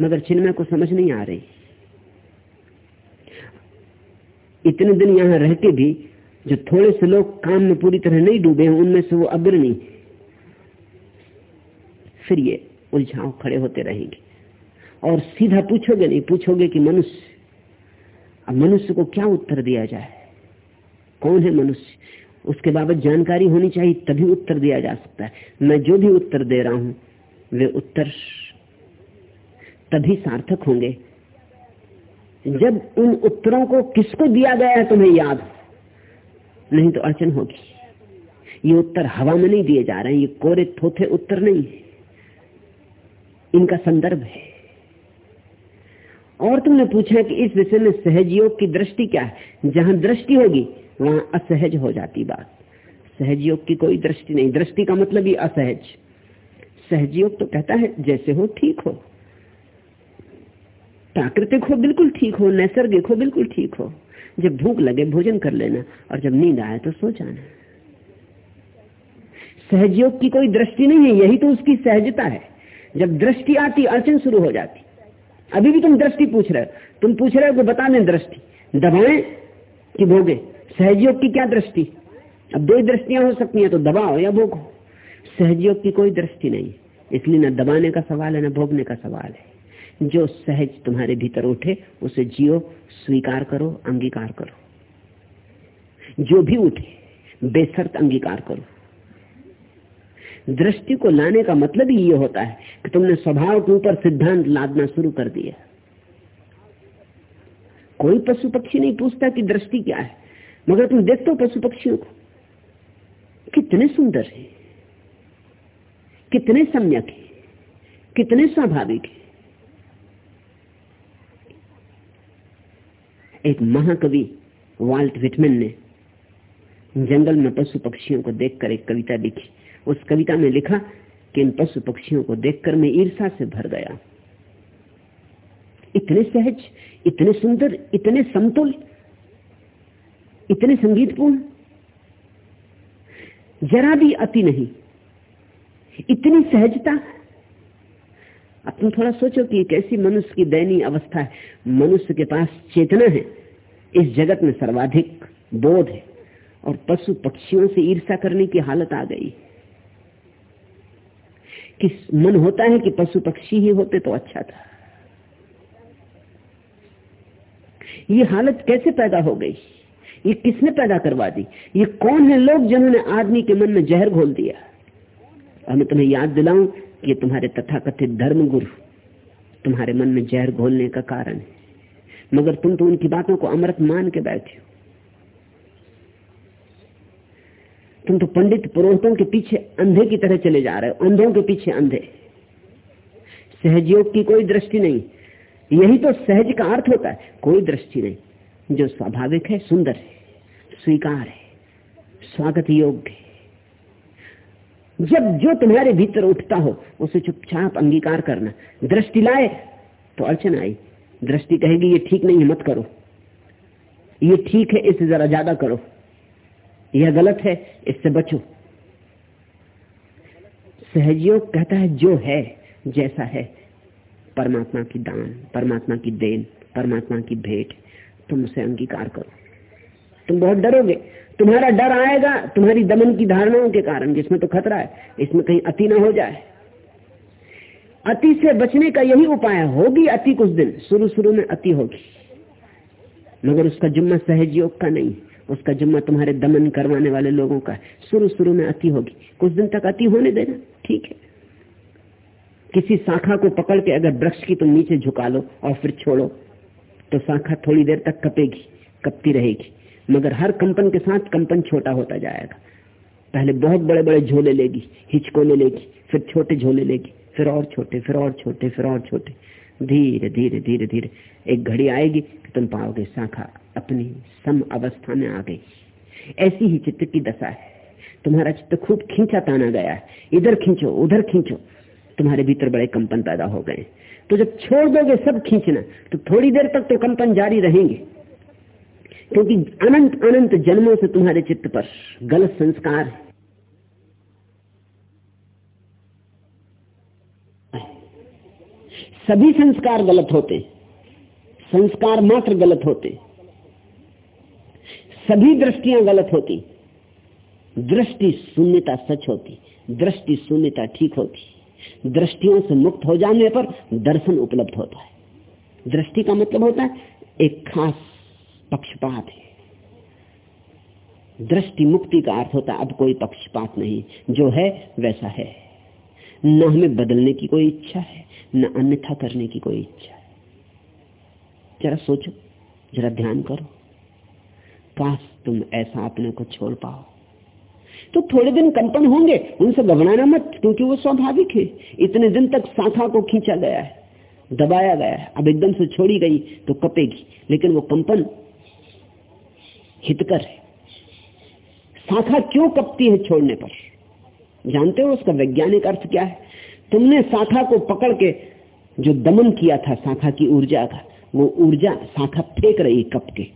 मगर चिन्मय को समझ नहीं आ रही। इतने दिन यहाँ रहते भी, जो थोड़े से लोग काम में पूरी तरह नहीं डूबे हैं, उनमें से वो अग्रणी। फिर ये उलझाव खड़े होते रहेंगे। और सीधा पूछोगे नहीं, पूछोगे कि मनुष्य। अब मनुष्य को क्या उत्तर दिया जाए? कौन है मनुष्य? उसके बाबत जानकारी होनी चाहिए, तभी उत्तर दिया जा सकता है। मैं जो भी उत्तर दे रहा हूँ, वे उत्तर तभी सार्थक होंगे। जब उन उत्तरों को किसको दिया गया है तुम्हें याद? नहीं तो अड़चन होगी। ये उत्तर हवा में नहीं दिए जा रहे हैं, ये कोरे थोथे उत्तर नहीं इनका संदर्भ है। और तुमने पूछा कि इस विषय में सहज योग की दृष्टि क्या है? जहाँ दृष्टि होगी, वहाँ असहज हो जाती बात। सहज योग की कोई दृष्टि नहीं। दृष्टि का मतलब ही असहज। सहज योग तो कहता है, जैसे हो ठीक हो। प्राकृतिक हो बिल्कुल ठीक हो, नैसर्गिक हो बिल्कुल ठीक हो। जब भूख लगे, भोजन कर लेना, और जब नींद आए तो सो जाना। सहजयोग की कोई दृष्टि नहीं है, यही तो उसकी सहजता है। जब दृष्टि आती, अड़चन शुरू हो जाती। अभी भी तुम दृष्टि पूछ रहे हो। तुम पूछ रहे हो कि बता दें दृष्टि। दबाएँ कि भोगे। सहजयोग की क्या दृष्टि? अब दो दृष्टियाँ हो सकती हैं तो दबाओ या भोगो। सहजयोग की कोई दृष्टि नहीं। इसलिए न दबाने का सवाल है, न भोगने का सवाल है। जो सहज तुम्हारे भीतर उठे, उसे जियो, स्वीकार करो, अंगीकार करो। जो भी उठे, बेसर्त अंगीकार करो। दृष्टि को लाने का मतलब ही ये होता है कि तुमने स्वभाव के ऊपर सिद्धांत लादना शुरू कर दिया। कोई पशु पक्षी नहीं पूछता कि दृष्टि क्या है, मगर तुम देखते हो पशु पक्षियों को। कितने सुंदर है, कितने सम्यक है, कितने स्वाभाविक है। एक महाकवि, वाल्ट विटमैन ने जंगल में पशु पक्षियों को देखकर एक कविता लिखी। उस कविता में लिखा कि इन पशु पक्षियों को देखकर मैं ईर्षा से भर गया। इतने सहज, इतने सुंदर, इतने समतुल, इतने संगीतपूर्ण, जरा भी अति नहीं। इतनी सहजता। अब तुम थोड़ा सोचो कि कैसी मनुष्य की दयनीय अवस्था है। मनुष्य के पास चेतना है। इस जगत में सर्वाधिक बोध है। और पशु पक्षियों से ईर्षा करने की हालत आ गई। कि मन होता है कि पशु पक्षी ही होते तो अच्छा था। ये हालत कैसे पैदा हो गई? ये किसने पैदा करवा दी? ये कौन है लोग जिन्होंने आदमी के मन में जहर घोल दिया? और मैं तुम्हें याद दिलाऊं कि तुम्हारे तथाकथित धर्म गुरु तुम्हारे मन में जहर घोलने का कारण है। मगर तुम तो उनकी बातों को अमृत मान के बैठे हो। तुम तो पंडित पुरोहितों के पीछे अंधे की तरह चले जा रहे हो, अंधों के पीछे अंधे। सहजयोग की कोई दृष्टि नहीं। यही तो सहज का अर्थ होता है, कोई दृष्टि नहीं। जो स्वाभाविक है, सुंदर है, स्वीकार है, स्वागत योग्य है। जब जो तुम्हारे भीतर उठता हो, उसे चुपचाप अंगीकार करना। दृष्टि लाए तो अड़चन आई। दृष्टि कहेगी, ये ठीक नहीं है, मत करो। ये ठीक है, इसे जरा ज़्यादा करो। यह गलत है, इससे बचो। सहयोग कहता है, जो है, जैसा है। परमात्मा की दान, परमात्मा की देन, परमात्मा की भेंट, तुम उसे अंगीकार करो। तुम बहुत डरोगे। तुम्हारा डर आएगा, तुम्हारी दमन की धारणाओं के कारण, जिसमें तो खतरा है, इसमें कहीं अति ना हो जाए। अति से बचने का यही उपाय होगी अति कुछ दिन शुरू शुरू में अति होगी। मगर उसका जुम्मा सहयोग का नहीं। उसका जुम्मा तुम्हारे दमन करवाने वाले लोगों का शुरू शुरू में अति होगी। कुछ दिन तक अति होने देना। ठीक है। किसी शाखा को पकड़ के अगर वृक्ष की तुम नीचे झुका लो और फिर छोड़ो तो शाखा थोड़ी देर तक कपेगी, कपती रहेगी। मगर हर कंपन के साथ कंपन छोटा होता जाएगा। पहले बहुत बड़े बड़े झोले लेगी, हिचकोले लेगी, फिर छोटे झोले लेगी, फिर और छोटे, फिर और छोटे, फिर और छोटे। धीरे धीरे धीरे धीरे। एक घड़ी आएगी कि तुम पाओगे शाखा अपनी सम अवस्था में आ गई। ऐसी ही चित्त की दशा है। तुम्हारा चित्त खूब खींचा ताना गया है। इधर खींचो, उधर खींचो। तुम्हारे भीतर बड़े कंपन पैदा हो गए। तो जब छोड़ दोगे सब खींचना तो थोड़ी देर तक तो कंपन जारी रहेंगे। क्योंकि अनंत अनंत जन्मों से तुम्हारे चित्त पर गलत संस्कार है। सभी संस्कार गलत होते, संस्कार मात्र गलत होते, सभी दृष्टियाँ गलत होती, दृष्टि शून्यता सच होती, दृष्टि शून्यता ठीक होती, दृष्टियों से मुक्त हो जाने पर दर्शन उपलब्ध होता है। दृष्टि का मतलब होता है एक खास पक्षपात है। दृष्टि मुक्ति का अर्थ होता है, अब कोई पक्षपात नहीं, जो है वैसा है। न हमें बदलने की कोई इच्छा है न, अन्यथा करने की कोई इच्छा है। जरा सोचो, जरा ध्यान करो। काश तुम ऐसा अपने को छोड़ पाओ। तो थोड़े दिन कंपन होंगे, उनसे घबराना मत, क्योंकि वो स्वाभाविक है। इतने दिन तक शाखा को खींचा गया है, दबाया गया है। अब एकदम से छोड़ी गई तो कपेगी, लेकिन वो कंपन हितकर है। शाखा क्यों कपती है छोड़ने पर? जानते हो उसका वैज्ञानिक अर्थ क्या है? तुमने शाखा को पकड़ के जो दमन किया था, शाखा की ऊर्जा का, वो ऊर्जा शाखा फेंक रही कप के।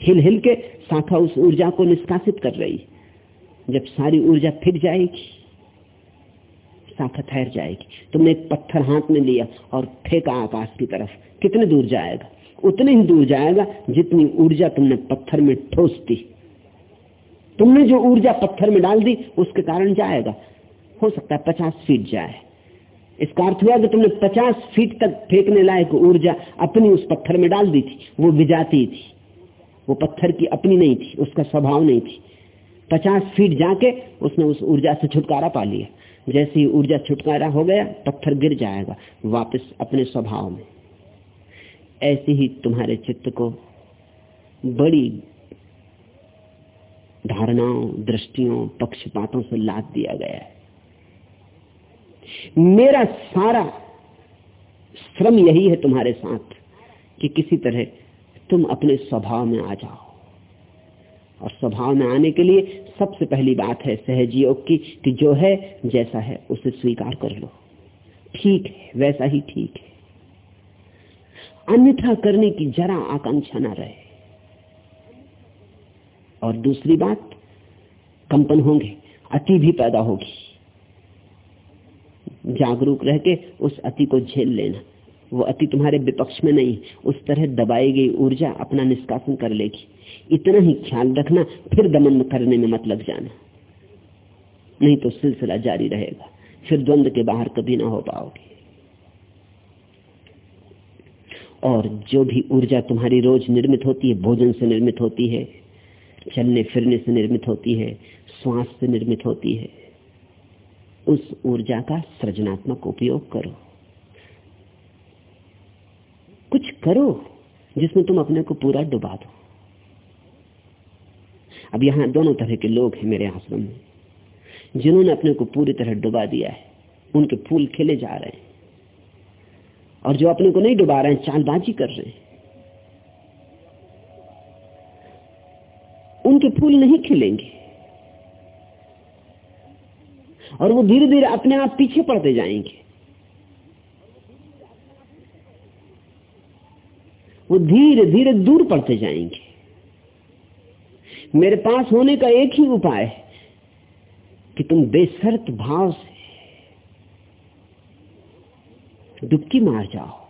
हिल हिल के शाखा उस ऊर्जा को निष्कासित कर रही जब सारी ऊर्जा फिर जाएगी, शाखा ठहर जाएगी। तुमने एक पत्थर हाथ में लिया और फेंका आकाश की तरफ़। कितने दूर जाएगा? उतने ही दूर जाएगा जितनी ऊर्जा तुमने पत्थर में ठोस दी। तुमने जो ऊर्जा पत्थर में डाल दी, उसके कारण जाएगा। हो सकता है पचास फीट जाए। इसका अर्थ हुआ कि तुमने पचास फीट तक फेंकने लायक ऊर्जा अपनी उस पत्थर में डाल दी थी। वो विजाती थी। वो पत्थर की अपनी नहीं थी, उसका स्वभाव नहीं थी। पचास फीट जाके उसने उस ऊर्जा से छुटकारा पा लिया। जैसे ही ऊर्जा छुटकारा हो गया, पत्थर गिर जाएगा वापस अपने स्वभाव में। ऐसे ही तुम्हारे चित्त को बड़ी धारणाओं, दृष्टियों, पक्षपातों से लाद दिया गया है। मेरा सारा श्रम यही है तुम्हारे साथ कि किसी तरह तुम अपने स्वभाव में आ जाओ। और स्वभाव में आने के लिए सबसे पहली बात है सहज योग की कि जो है, जैसा है, उसे स्वीकार कर लो। ठीक है, वैसा ही ठीक है। अन्यथा करने की जरा आकांक्षा ना रहे। और दूसरी बात, कंपन होंगे, अति भी पैदा होगी। जागरूक रह के उस अति को झेल लेना। वो अति तुम्हारे विपक्ष में नहीं, उस तरह दबाई गई ऊर्जा अपना निष्कासन कर लेगी। इतना ही ख्याल रखना, फिर दमन करने में मत लग जाना। नहीं तो सिलसिला जारी रहेगा। फिर द्वंद के बाहर कभी ना हो पाओगे। और जो भी ऊर्जा तुम्हारी रोज निर्मित होती है, भोजन से निर्मित होती है, चलने फिरने से निर्मित होती है, श्वास से निर्मित होती है उस ऊर्जा का सृजनात्मक उपयोग करो। कुछ करो जिसमें तुम अपने को पूरा डुबा दो। अब यहाँ दोनों तरह के लोग हैं मेरे आश्रम में। जिन्होंने अपने को पूरी तरह डुबा दिया है, उनके फूल खिले जा रहे हैं। और जो अपने को नहीं डुबा रहे हैं चालबाजी कर रहे हैं। उनके फूल नहीं खिलेंगे। और वो धीरे धीरे अपने आप पीछे पड़ते जाएँगे। वो धीरे धीरे दूर पड़ते जाएँगे। मेरे पास होने का एक ही उपाय है कि तुम बेसर्त भाव से डुबकी मार जाओ।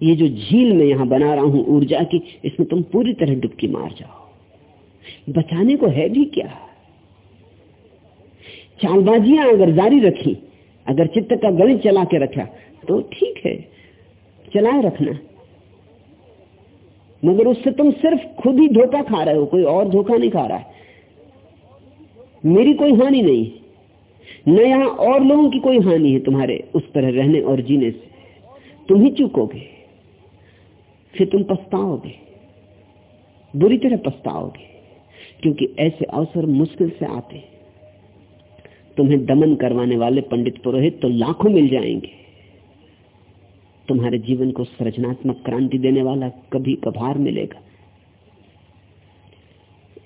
ये जो झील में यहाँ बना रहा हूँ ऊर्जा की, इसमें तुम पूरी तरह डुबकी मार जाओ। बचाने को है भी क्या? चालबाजियाँ अगर जारी रखी, अगर चित्त का गणित चला के रखा तो ठीक है, चलाए रखना। मगर उससे तुम सिर्फ़ खुद ही धोखा खा रहे हो, कोई और धोखा नहीं खा रहा है। मेरी कोई हानि नहीं। न यहाँ और लोगों की कोई हानि है तुम्हारे उस तरह रहने और जीने से। तुम ही चूकोगे, फिर तुम पछताओगे, बुरी तरह पछताओगे, क्योंकि ऐसे अवसर मुश्किल से आते तुम्हें दमन करवाने वाले पंडित पुरोहित तो लाखों मिल जाएँगे। तुम्हारे जीवन को सृजनात्मक क्रांति देने वाला कभी कभार मिलेगा।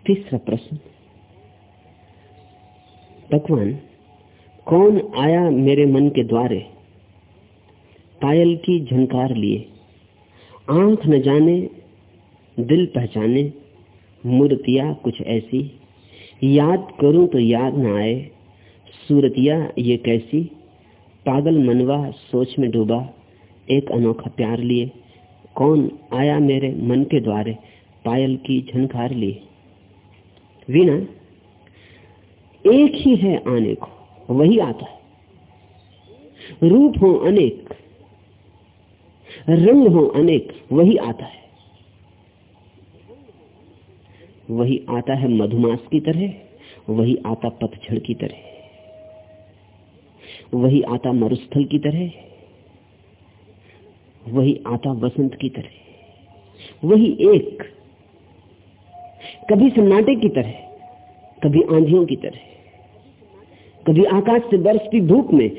तीसरा प्रश्न। भगवान, कौन आया मेरे मन के द्वारे? पायल की झनकार लिए, आँख न जाने, दिल पहचाने, मूर्तियाँ कुछ ऐसी, याद करूँ तो याद न आए सूरतिया ये कैसी? पागल मनवा सोच में डूबा, एक अनोखा प्यार लिए। कौन आया मेरे मन के द्वारे, पायल की झनकार लिए। वीणा, एक ही है आने को, वही आता है। रूप हो अनेक, रंग हो अनेक, वही आता है। वही आता है मधुमास की तरह, वही आता पतझड़ की तरह। वही आता मरुस्थल की तरह, वही आता वसंत की तरह, वही एक, कभी सन्नाटे की तरह, कभी आंधियों की तरह, कभी आकाश से बरसती धूप में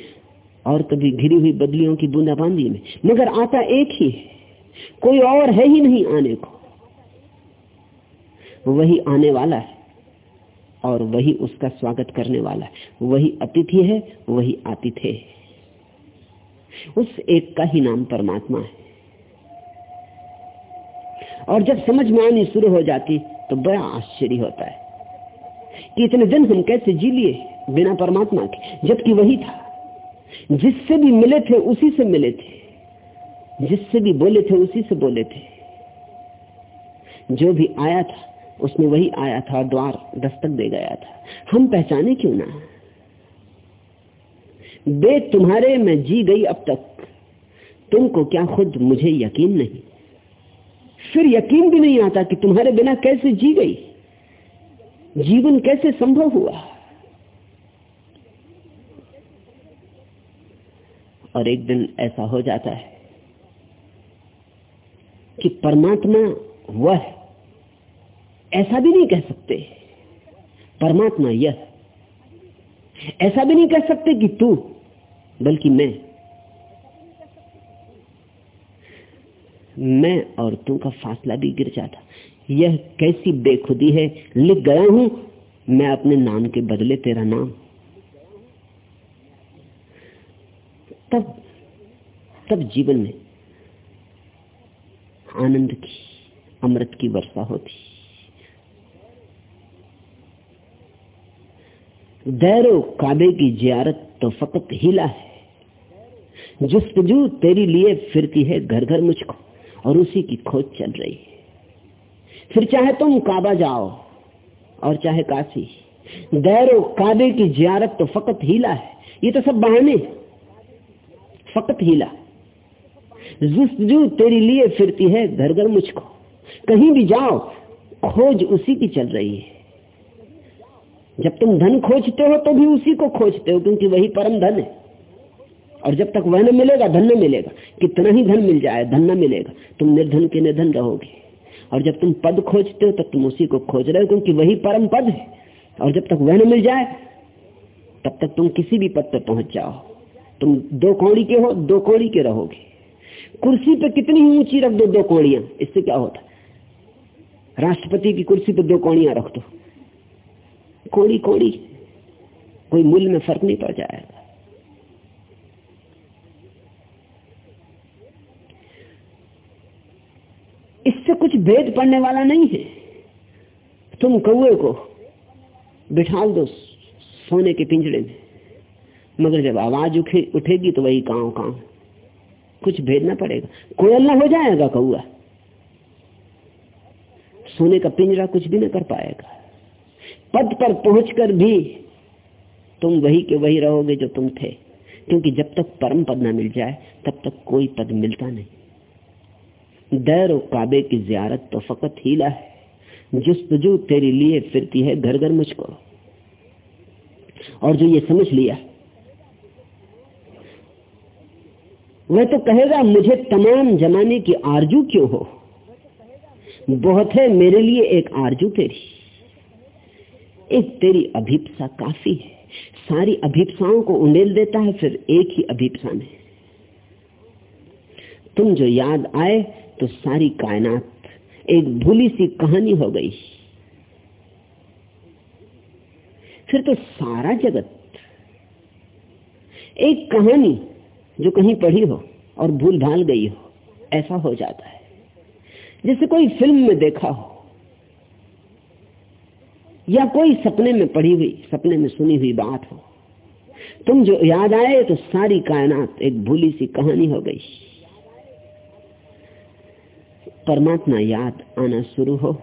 और कभी घिरी हुई बदलियों की बूंदाबांदी में। मगर आता एक ही है, कोई और है ही नहीं आने को। वही आने वाला है। और वही उसका स्वागत करने वाला है। वही अतिथि है, वही आतिथ्य है। उस एक का ही नाम परमात्मा है। और जब समझ में आनी शुरू हो जाती तो बड़ा आश्चर्य होता है कि इतने दिन हम कैसे जी लिए बिना परमात्मा के, जबकि वही था। जिससे भी मिले थे, उसी से मिले थे। जिससे भी बोले थे, उसी से बोले थे। जो भी आया था उसमें वही आया था, द्वार दस्तक दे गया था। हम पहचाने क्यों ना? बे तुम्हारे में जी गई अब तक। तुमको क्या खुद मुझे यकीन नहीं? फिर यकीन भी नहीं आता कि तुम्हारे बिना कैसे जी गई? जीवन कैसे संभव हुआ? और एक दिन ऐसा हो जाता है कि परमात्मा वह ऐसा भी नहीं कह सकते। परमात्मा यह। ऐसा भी नहीं कह सकते कि तू, बल्कि मैं। मैं और तू का फासला भी गिर जाता। यह कैसी बेखुदी है? लिख गया हूँ, मैं अपने नाम के बदले तेरा नाम। तब तब जीवन में आनंद की, अमृत की वर्षा होती। दैरो काबे की जियारत तो फकत हिला है। जुस्तजू तेरी लिए फिरती है घर घर मुझको, और उसी की खोज चल रही है। फिर चाहे तुम काबा जाओ, और चाहे काशी। दैरो काबे की जियारत तो फकत हीला है। ये तो सब बहाने फकत हीला। जुस्तजू तेरी लिए फिरती है घर घर मुझको, कहीं भी जाओ, खोज उसी की चल रही है। जब तुम धन खोजते हो तो भी उसी को खोजते हो, क्योंकि वही परम धन है। और जब तक वह न मिलेगा, धन न मिलेगा। कितना ही धन मिल जाए, धन न मिलेगा। तुम निर्धन के निर्धन रहोगे। और जब तुम पद खोजते हो, तब तुम उसी को खोज रहे हो, क्योंकि वही परम पद है। और जब तक वह न मिल जाए, तब तक तुम किसी भी पद पर पहुँच जाओ। तुम दो कौड़ी के हो, दो कौड़ी के रहोगे। कुर्सी पे कितनी ऊँची रख दो दो कौड़ियाँ, इससे क्या होता? राष्ट्रपति की कुर्सी पर दो कौड़ियाँ रख दो। कोड़ी कोड़ी कोई मूल्य में फ़र्क नहीं पड़ जाएगा। इससे कुछ भेद पड़ने वाला नहीं है। तुम कौए को बिठा दो सोने के पिंजड़े में, मगर जब आवाज़ उठे उठेगी तो वही कांव कांव कुछ भेद ना पड़ेगा। कोयल ना हो जाएगा कौआ। सोने का पिंजरा कुछ भी ना कर पाएगा। पद पर पहुंचकर भी तुम वही के वही रहोगे जो तुम थे। क्योंकि जब तक परम पद ना मिल जाए, तब तक कोई पद मिलता नहीं। दैर काबे की जियारत तो फकत हीला है। जुस्तजू तेरे लिए फिरती है घर घर मुझको। और जो ये समझ लिया, वह तो कहेगा, मुझे तमाम जमाने की आरज़ू क्यों हो? बहुत है मेरे लिए एक आरज़ू तेरी। एक तेरी अभिप्सा काफ़ी है। सारी अभिप्साओं को उंडेल देता है, फिर एक ही अभिप्सा में। तुम जो याद आए तो सारी कायनात, एक भूली सी कहानी हो गई। फिर तो सारा जगत, एक कहानी जो कहीं पढ़ी हो और भूल भाल गई हो, ऐसा हो जाता है। जैसे कोई फ़िल्म में देखा हो या कोई सपने में पढ़ी हुई, सपने में सुनी हुई बात हो। तुम जो याद आए तो सारी कायनात एक भूली सी कहानी हो गई। परमात्मा याद आना शुरू हो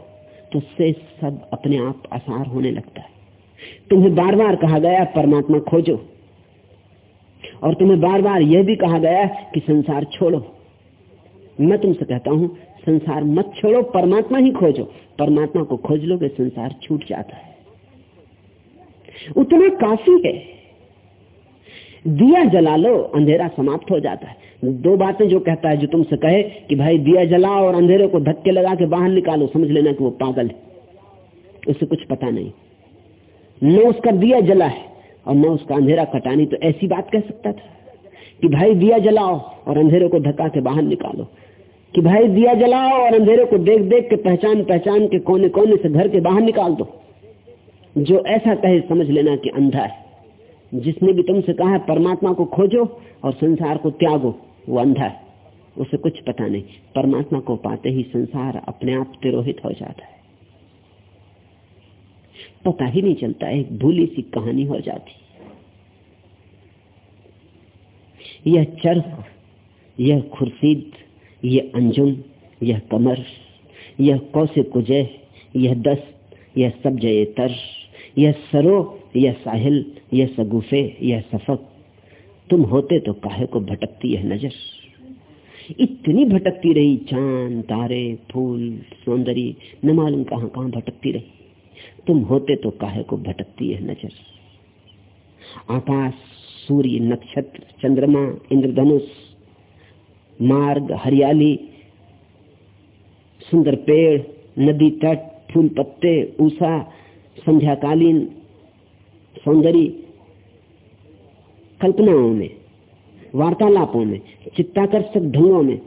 तो से सब अपने आप आसार होने लगता है। तुम्हें बार बार कहा गया, परमात्मा खोजो। और तुम्हें बार बार यह भी कहा गया कि संसार छोड़ो। मैं तुमसे कहता हूँ संसार मत छोड़ो, परमात्मा ही खोजो। परमात्मा को खोज लोगे, संसार छूट जाता है। उतना काफ़ी है। दिया जला लो, अंधेरा समाप्त हो जाता है। दो बातें जो कहता है, जो तुमसे कहे कि भाई दिया जलाओ और अंधेरे को धक्के लगा के बाहर निकालो, समझ लेना कि वो पागल है। उसे कुछ पता नहीं। न उसका दिया जला है और न उसका अंधेरा कटानी तो ऐसी बात कह सकता था कि भाई दिया जलाओ और अंधेरे को धक्का के बाहर निकालो। कि भाई दिया जलाओ और अंधेरे को देख देख के पहचान पहचान के कोने कोने से घर के बाहर निकाल दो। जो ऐसा कहे समझ लेना कि अंधा है। जिसने भी तुमसे कहा परमात्मा को खोजो और संसार को त्यागो, वो अंधा है। उसे कुछ पता नहीं। परमात्मा को पाते ही संसार अपने आप तिरोहित हो जाता है। पता ही नहीं चलता, एक भूली सी कहानी हो जाती। यह चरख, यह खुर्शीद यह अंजुम, यह कमर, यह कौसे कुजय यह दस्त, यह सब जय तर, यह सरो, यह साहिल, यह सगुफे, यह सफक। तुम होते तो काहे को भटकती है नज़र? इतनी भटकती रही चाँद, तारे, फूल, सौंदर्य, न मालूम कहाँ कहाँ भटकती रही। तुम होते तो काहे को भटकती है नज़र? आकाश, सूर्य, नक्षत्र, चंद्रमा, इंद्रधनुष मार्ग, हरियाली, सुंदर पेड़, नदी तट, फूल पत्ते, ऊषा, संध्याकालीन सौंदर्य, कल्पनाओं में, वार्तालापों में, चित्ताकर्षक ढंगों में,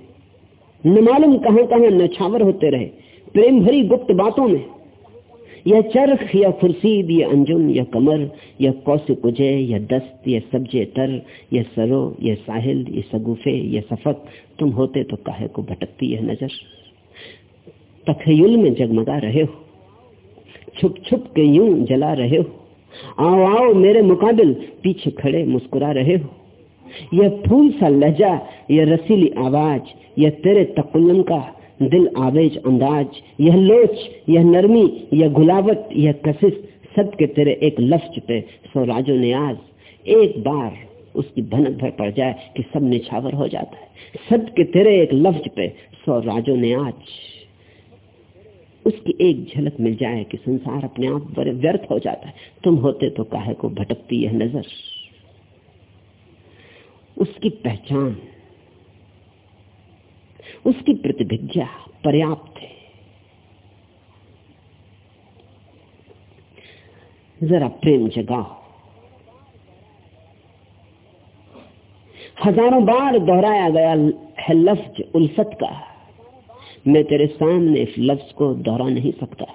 न मालूम कहाँ कहाँ नछावर होते रहे, प्रेम भरी गुप्त बातों में। यह चरख, या खुर्शीद यह अंजुम यह कमर, या कौश कुजय यह दस्त यह सब्जे तर यह सरो यह साहिल यह सगुफे यह सफक तुम होते तो काहे को भटकती यह नज़र? तखयुल में जगमगा रहे हो। छुप छुप के यूँ जला रहे हो। आओ आओ, मेरे मुकाबिल पीछे खड़े मुस्कुरा रहे हो। यह फूल सा लहजा, यह रसीली आवाज़, यह तेरे तकुल्लम का दिल आवेज अंदाज, यह लोच, यह नरमी, यह गुलावत यह कशिश सब के तेरे एक लफ्ज पे सो राजो न्याज। एक बार उसकी भनक भर पड़ जाए कि सब निछावर हो जाता है। सब के तेरे एक लफ्ज पे सो राजो न्याज। उसकी एक झलक मिल जाए कि संसार अपने आप व्यर्थ हो जाता है। तुम होते तो काहे को भटकती यह नज़र। उसकी पहचान उसकी प्रतिभिज्ञा पर्याप्त है। जरा प्रेम जगाओ। हज़ारों बार दोहराया गया है लफ्ज उल्फत का। मैं तेरे सामने इस लफ्ज को दोहरा नहीं सकता।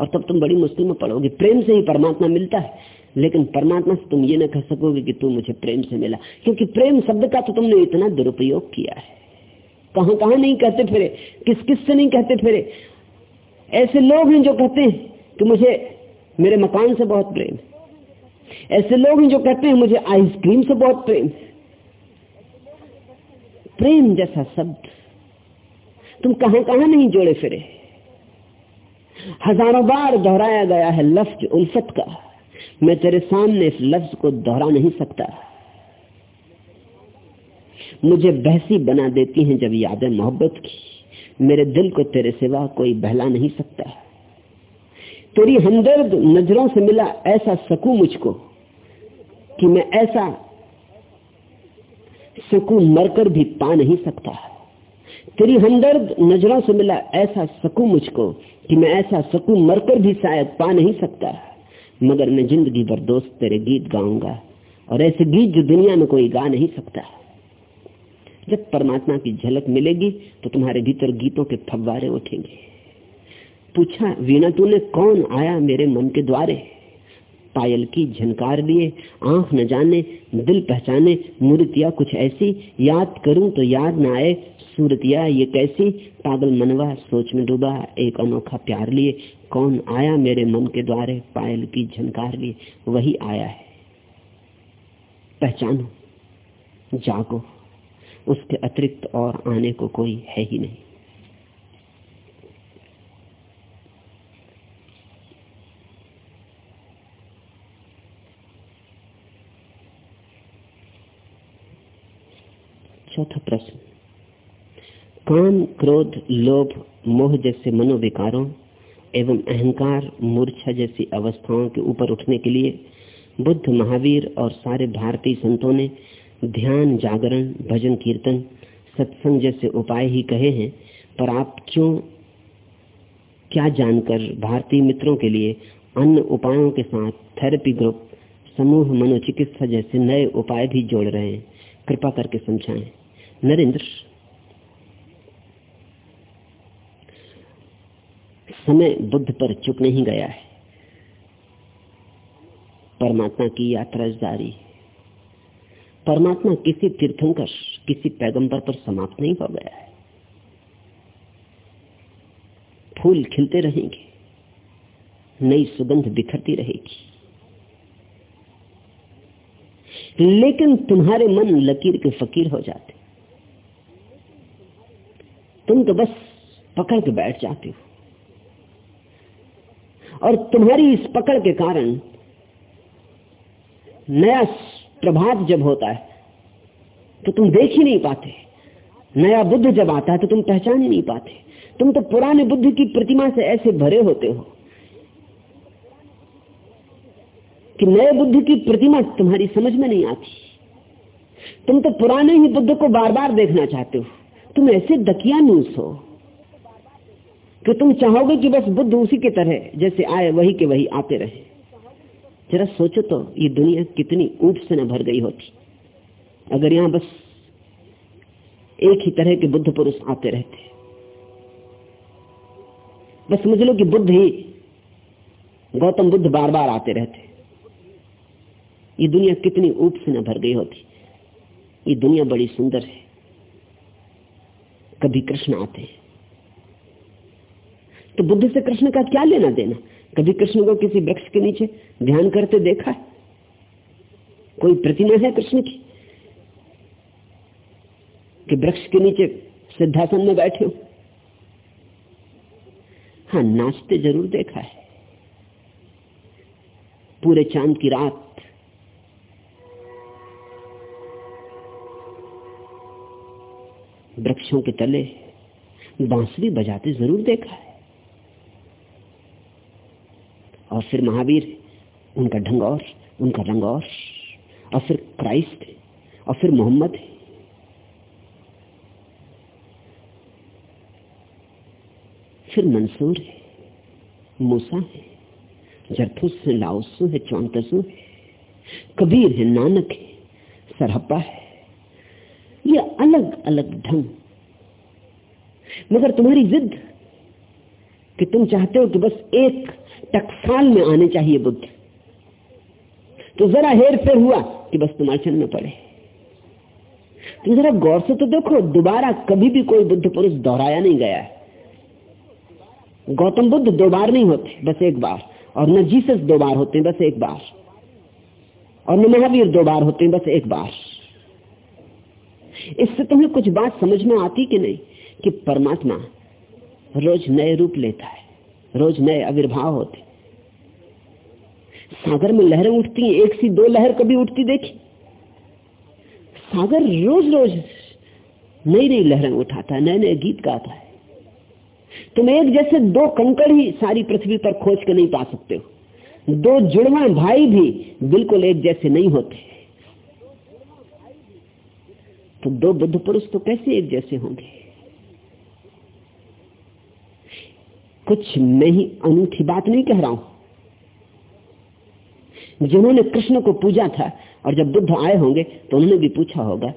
और तब तुम बड़ी मुश्किल में पड़ोगे। प्रेम से ही परमात्मा मिलता है। लेकिन परमात्मा से तुम ये ना कह सकोगे कि तू मुझे प्रेम से मिला। क्योंकि प्रेम शब्द का तो तुमने इतना दुरुपयोग किया है। कहाँ कहाँ नहीं कहते फिरे किस किस से नहीं कहते फिरे। ऐसे लोग हैं जो कहते हैं कि मुझे, मेरे मकान से बहुत प्रेम ऐसे लोग हैं जो कहते हैं मुझे आइसक्रीम से बहुत प्रेम प्रेम जैसा शब्द। तुम कहाँ कहाँ नहीं जोड़े फिरे। हज़ारों बार दोहराया गया है लफ्ज उल्फत का। मैं तेरे सामने इस लफ्ज को दोहरा नहीं सकता। मुझे बहसी बना देती हैं जब यादें मोहब्बत की। मेरे दिल को तेरे सिवा कोई बहला नहीं सकता। तेरी हमदर्द नज़रों से मिला ऐसा सकू मुझको कि मैं ऐसा सकू मरकर भी पा नहीं सकता। तेरी हमदर्द नज़रों से मिला ऐसा सकू मुझको कि मैं ऐसा सकू मरकर भी शायद पा नहीं सकता। मगर मैं ज़िंदगी भर दोस्त तेरे गीत गाऊँगा और ऐसे गीत जो दुनिया में कोई गा नहीं सकता। जब परमात्मा की झलक मिलेगी तो तुम्हारे भीतर गीतों के फव्वारे उठेंगे। पूछा, वीणा, तूने कौन आया मेरे मन के द्वारे? पायल की झनकार लिए, आँख न जाने दिल पहचाने, मूर्तिया कुछ ऐसी, याद करूँ तो याद न आए, सूरतिया ये कैसी? पागल मनवा, सोच में डूबा, एक अनोखा प्यार लिए, कौन आया मेरे मन के द्वारे? पायल की झनकार लिए, वही आया है। पहचानो, जागो। उसके अतिरिक्त और आने को कोई है ही नहीं। चौथा प्रश्न। काम क्रोध, लोभ, मोह जैसे मनोविकारों एवं अहंकार, मूर्छा जैसी अवस्थाओं के ऊपर उठने के लिए बुद्ध, महावीर और सारे भारतीय संतों ने ध्यान, जागरण, भजन, कीर्तन, सत्संग जैसे उपाय ही कहे हैं, पर आप क्यों, क्या जानकर भारतीय मित्रों के लिए अन्य उपायों के साथ थेरेपी ग्रुप समूह मनोचिकित्सा जैसे नए उपाय भी जोड़ रहे हैं? कृपा करके समझाएँ। नरेंद्र, समय बुद्ध पर चुप नहीं गया है। परमात्मा की यात्रा जारी। परमात्मा किसी तीर्थंकर किसी पैगंबर पर समाप्त नहीं हो गया है। फूल खिलते रहेंगे, नई सुगंध बिखरती रहेगी। लेकिन तुम्हारे मन लकीर के फकीर हो जाते। तुम तो बस पकड़ के बैठ जाते हो। और तुम्हारी इस पकड़ के कारण नया प्रभात जब होता है तो तुम देख ही नहीं पाते। नया बुद्ध जब आता है तो तुम पहचान ही नहीं पाते। तुम तो पुराने बुद्ध की प्रतिमा से ऐसे भरे होते हो कि नए बुद्ध की प्रतिमा तुम्हारी समझ में नहीं आती। तुम तो पुराने ही बुद्ध को बार बार देखना चाहते हो। तुम ऐसे दकिया दकियानूस हो कि तुम चाहोगे कि बस बुद्ध उसी के तरह, जैसे आए वही के वही आते रहे। जरा सोचो तो ये दुनिया कितनी ऊट से न भर गई होती। अगर यहाँ बस एक ही तरह के बुद्ध पुरुष आते रहते। बस समझ लो कि बुद्ध ही गौतम बुद्ध बार बार आते रहते। ये दुनिया कितनी ऊप से न भर गई होती। ये दुनिया बड़ी सुंदर है। कभी कृष्ण आते हैं। तो बुद्ध से कृष्ण का क्या लेना देना? कभी कृष्ण को किसी वृक्ष के नीचे ध्यान करते देखा है? कोई प्रतिमा है कृष्ण की? कि वृक्ष के नीचे सिद्धासन में बैठे हो? हाँ नाचते ज़रूर देखा है। पूरे चाँद की रात वृक्षों के तले बांसुरी बजाते ज़रूर देखा है। और फिर महावीर, उनका ढंग और, उनका रंग और और फिर क्राइस्ट, और फिर मोहम्मद। है फिर मंसूर है, मूसा है जरथुस है, लाओसू है, चौंतसू है, कबीर है, नानक है, सरहप्पा है। ये अलग अलग ढंग। मगर तुम्हारी जिद कि तुम चाहते हो कि बस एक टकसाल में आने चाहिए बुद्ध। तो जरा हेर फेर हुआ कि बस तुम अड़चन में पड़े। तुम जरा गौर से तो देखो, दोबारा कभी भी कोई बुद्ध पुरुष दोहराया नहीं गया है। गौतम बुद्ध दो बार नहीं होते, बस एक बार। और न जीसस दो बार होते हैं बस एक बार। और न महावीर दो बार होते हैं बस एक बार। इससे तुम्हें कुछ बात समझ में आती कि नहीं? कि परमात्मा रोज नए रूप लेता है। रोज नए आविर्भाव होते। सागर में लहरें उठती हैं, एक सी दो लहर कभी उठती देखी। सागर रोज रोज नई नई लहरें उठाता है, नए नए गीत गाता है। तुम एक जैसे दो कंकड़ ही सारी पृथ्वी पर खोज के नहीं पा सकते हो। दो जुड़वा भाई भी बिल्कुल एक जैसे नहीं होते। तो दो बुद्ध पुरुष तो कैसे एक जैसे होंगे? कुछ मैं ही अनूठी बात नहीं कह रहा हूँ। जिन्होंने कृष्ण को पूजा था, और जब बुद्ध आए होंगे तो उन्होंने भी पूछा होगा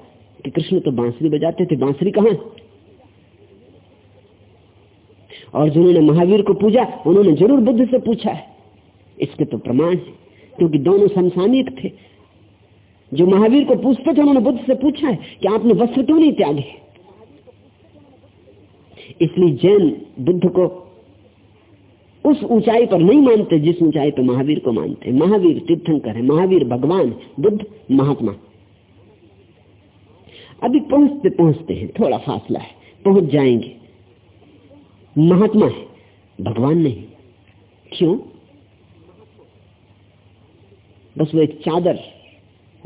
कि कृष्ण तो बांसुरी बजाते थे, बांसुरी कहाँ और जिन्होंने महावीर को पूजा, उन्होंने ज़रूर बुद्ध से पूछा है। इसके तो प्रमाण है, क्योंकि दोनों समसानिक थे। जो महावीर को पूछते थे, उन्होंने बुद्ध से पूछा है कि आपने वस्त्र क्यों नहीं त्यागे? इसलिए जैन बुद्ध को उस ऊंचाई पर नहीं मानते, जिस ऊंचाई पर महावीर को मानते। महावीर तीर्थंकर है, महावीर भगवान बुद्ध, महात्मा। अभी पहुँचते पहुँचते हैं, थोड़ा फासला है, पहुँच जाएँगे। महात्मा है, भगवान नहीं। क्यों? बस वो एक चादर,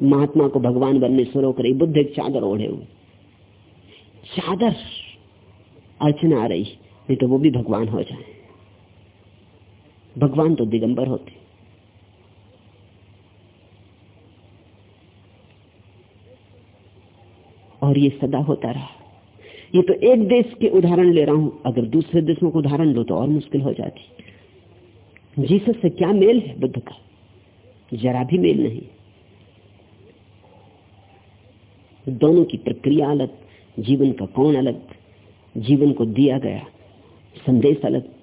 महात्मा को भगवान बनने से रोक रही, बुद्ध एक चादर ओढ़े हुए। चादर, अर्चना आ रही, नहीं तो वो भी भगवान हो जाए। भगवान तो दिगंबर होते। और ये सदा होता रहा। ये तो एक देश के उदाहरण ले रहा हूँ। अगर दूसरे देशों को उदाहरण लो तो और मुश्किल हो जाती। जीसस से क्या मेल है बुद्ध का? जरा भी मेल नहीं। दोनों की प्रक्रिया अलग, जीवन का कौन अलग? जीवन को दिया गया संदेश अलग।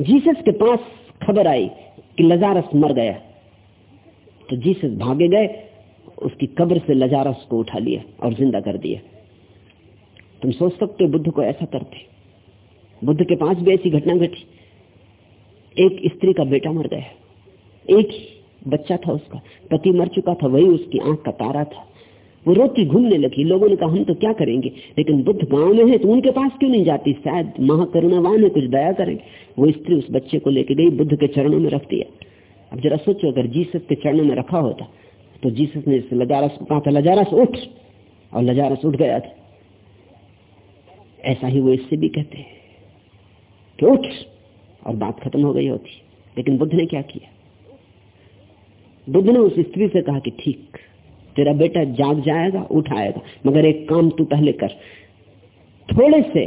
जीसस के पास खबर आई कि लजारस मर गया। तो जीसस भागे गए, उसकी कब्र से लजारस को उठा लिया और ज़िंदा कर दिया। तुम सोच सकते हो बुद्ध को ऐसा करते। बुद्ध के पास भी ऐसी घटना घटी। एक स्त्री का बेटा मर गया। एक बच्चा था उसका। पति मर चुका था, वही उसकी आँख का तारा था। वो रोती घूमने लगी। लोगों ने कहा, हम तो क्या करेंगे? लेकिन बुद्ध गाँव में है तो उनके पास क्यों नहीं जाती? शायद महाकरुणावान है कुछ दया करें। वो स्त्री उस बच्चे को लेके गई, बुद्ध के चरणों में रख दिया। अब जरा सोचो, अगर जीसस के चरणों में रखा होता तो जीसस ने लजारस को कहा था, लजारस, उठ! और लजारस उठ गया था। ऐसा ही वो इससे भी कहते हैं कि उठ, और बात खत्म हो गई होती। लेकिन बुद्ध ने क्या किया? बुद्ध ने उस स्त्री से कहा कि ठीक तेरा बेटा जाग जाएगा, उठाएगा। मगर एक काम तू पहले कर। थोड़े से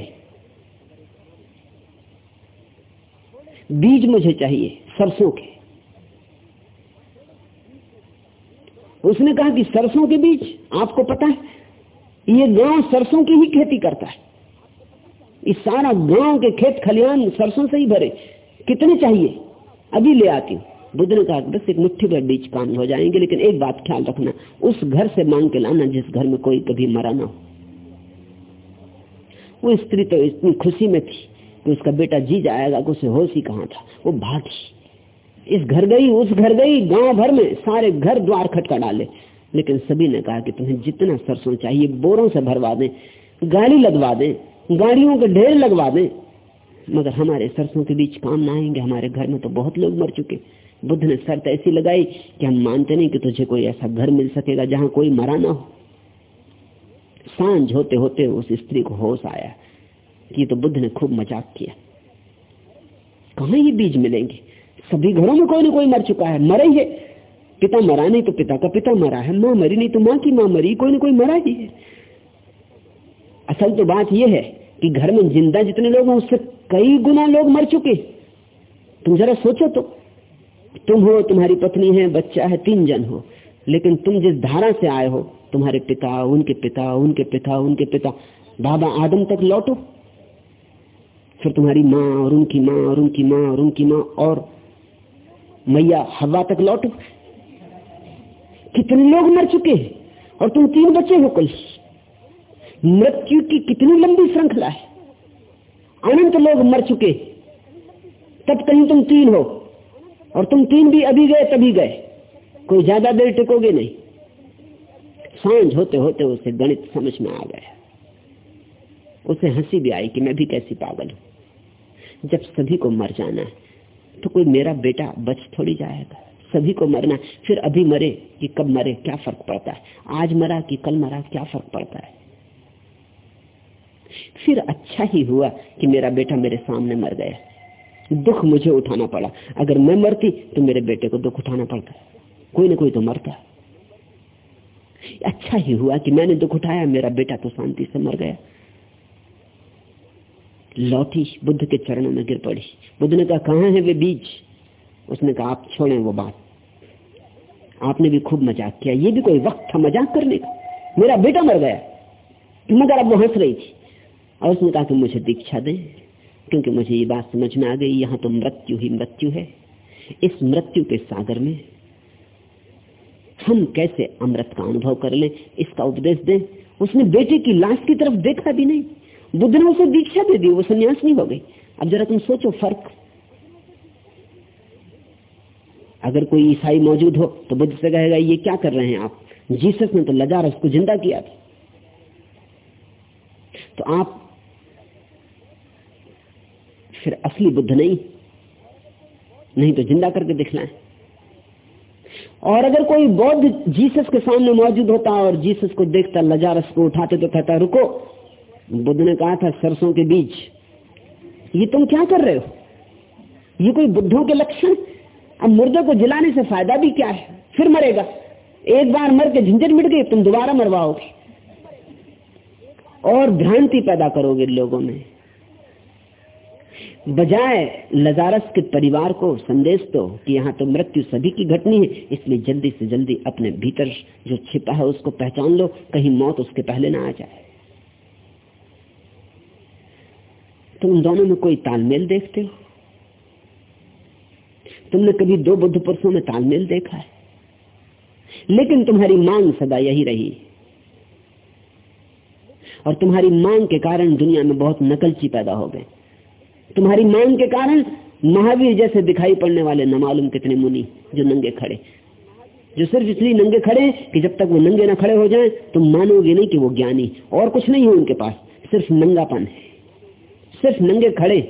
बीज मुझे चाहिए, सरसों के। उसने कहा कि सरसों के बीज? आपको पता है? ये गाँव सरसों की ही खेती करता है। इस सारा गाँव के खेत खलियान सरसों से ही भरे। कितने चाहिए? अभी ले आती हूँ। बुद्ध ने कहा बस एक मुट्ठी भर बीच काम हो जाएँगे, लेकिन एक बात ख्याल रखना, उस घर से मांग के लाना जिस घर में कोई कभी मरा ना हो। वो स्त्री तो इतनी खुशी में थी कि उसका बेटा जी जाएगा उसे होश ही कहा था। वो भागी। इस घर गई, उस घर गई, गाँव भर में सारे घर द्वार खटका डाले। लेकिन सभी ने कहा कि तुम्हें जितना सरसों चाहिए, बोरों से भरवा दें गाड़ी लगवा दें गाड़ियों के ढेर लगवा दें। मगर हमारे सरसों के बीच काम ना आएँगे, हमारे घर में तो बहुत लोग मर चुके बुद्ध ने शर्त ऐसी लगाई कि हम मानते नहीं कि तुझे कोई ऐसा घर मिल सकेगा जहाँ कोई मरा ना हो। साँझ होते होते उस स्त्री को होश आया कि तो बुद्ध ने खूब मज़ाक किया। कहा ये बीज मिलेंगे? सभी घरों में कोई ना कोई मर चुका है, मरा ही पिता मरा नहीं तो पिता का पिता मरा है, माँ मरी नहीं तो माँ की माँ मरी, कोई ना कोई मरा ही है। असल तो बात यह है कि घर में ज़िंदा जितने लोग हैं, उससे कई गुना लोग मर चुके तुम जरा सोचो तो। तुम हो, तुम्हारी पत्नी है, बच्चा है, तीन जन हो। लेकिन तुम जिस धारा से आए हो, तुम्हारे पिता, उनके पिता उनके पिता उनके पिता, बाबा आदम तक लौटो। फिर तुम्हारी माँ और उनकी माँ और उनकी माँ और उनकी माँ और मैया हवा तक लौटो। कितने लोग मर चुके हैं और तुम तीन बच्चे हो कल। मृत्यु की कितनी लंबी श्रृंखला है। अनंत लोग मर चुके तब कहीं तुम तीन हो। और तुम तीन भी अभी गए, तभी गए। कोई ज़्यादा देर टिकोगे नहीं। साँझ होते होते उसे गणित समझ में आ गया। उसे हँसी भी आई कि मैं भी कैसी पागल हूँ। जब सभी को मर जाना है तो कोई मेरा बेटा बच थोड़ी जाएगा। सभी को मरना फिर अभी मरे कि कब मरे, क्या फ़र्क पड़ता है? आज मरा कि कल मरा, क्या फ़र्क पड़ता है? फिर अच्छा ही हुआ कि मेरा बेटा मेरे सामने मर गया। दुख मुझे उठाना पड़ा। अगर मैं मरती तो मेरे बेटे को दुख उठाना पड़ता। कोई ना कोई तो मरता। अच्छा ही हुआ कि मैंने दुख उठाया, मेरा बेटा तो शांति से मर गया। लौटी, बुद्ध के चरणों में गिर पड़ी। बुद्ध ने कहा है वे बीज? उसने कहा, आप छोड़े वो बात। आपने भी खूब मज़ाक किया। ये भी कोई वक्त था मज़ाक करने का। मेरा बेटा मर गया। मगर अब वो हंस रही थी। और उसने कहा कि मुझे दीक्षा दें। क्योंकि मुझे ये बात समझ में आ गई, यहाँ तो मृत्यु ही मृत्यु है। इस मृत्यु के सागर में हम कैसे अमृत का अनुभव कर ले, इसका उपदेश दें? उसने बेटे की लाश की तरफ़ देखा भी नहीं। बुद्ध ने उसे दीक्षा दे दी, वो संन्यास नहीं हो गई। अब जरा तुम सोचो फ़र्क। अगर कोई ईसाई मौजूद हो तो बुद्ध से कहेगा, ये क्या कर रहे हैं आप? जीसस ने तो लजारस को ज़िंदा किया था। तो आप फिर असली बुद्ध नहीं। नहीं तो ज़िंदा करके दिखलाएँ और अगर कोई बौद्ध जीसस के सामने मौजूद होता और जीसस को देखता, लजारस को उठाते तो कहता, रुको। बुद्ध ने कहा था, सरसों के बीज। ये तुम क्या कर रहे हो? ये कोई बुद्धों के लक्षण? अब मुर्दे को जलाने से फ़ायदा भी क्या है? फिर मरेगा। एक बार मर के झंझट मिट गई, तुम दोबारा मरवाओगे। और भ्रांति पैदा करोगे लोगों में। बजाय लजारस के परिवार को संदेश दो कि यहाँ तो मृत्यु सभी की घटनी है, इसलिए जल्दी से जल्दी अपने भीतर जो छिपा है उसको पहचान लो, कहीं मौत उसके पहले ना आ जाए। तुम दोनों में कोई तालमेल देखते हो? तुमने कभी दो बुद्ध पुरुषों में तालमेल देखा है? लेकिन तुम्हारी मांग सदा यही रही। और तुम्हारी मांग के कारण दुनिया में बहुत नकलची पैदा हो गए। तुम्हारी मांग के कारण महावीर जैसे दिखाई पड़ने वाले न मालूम कितने मुनि जो नंगे खड़े। जो सिर्फ़ इसलिए नंगे खड़े कि जब तक वो नंगे ना खड़े हो जाएँ, तुम मानोगे नहीं कि वो ज्ञानी। और कुछ नहीं है उनके पास। सिर्फ़ नंगापन है। सिर्फ़ नंगे खड़े,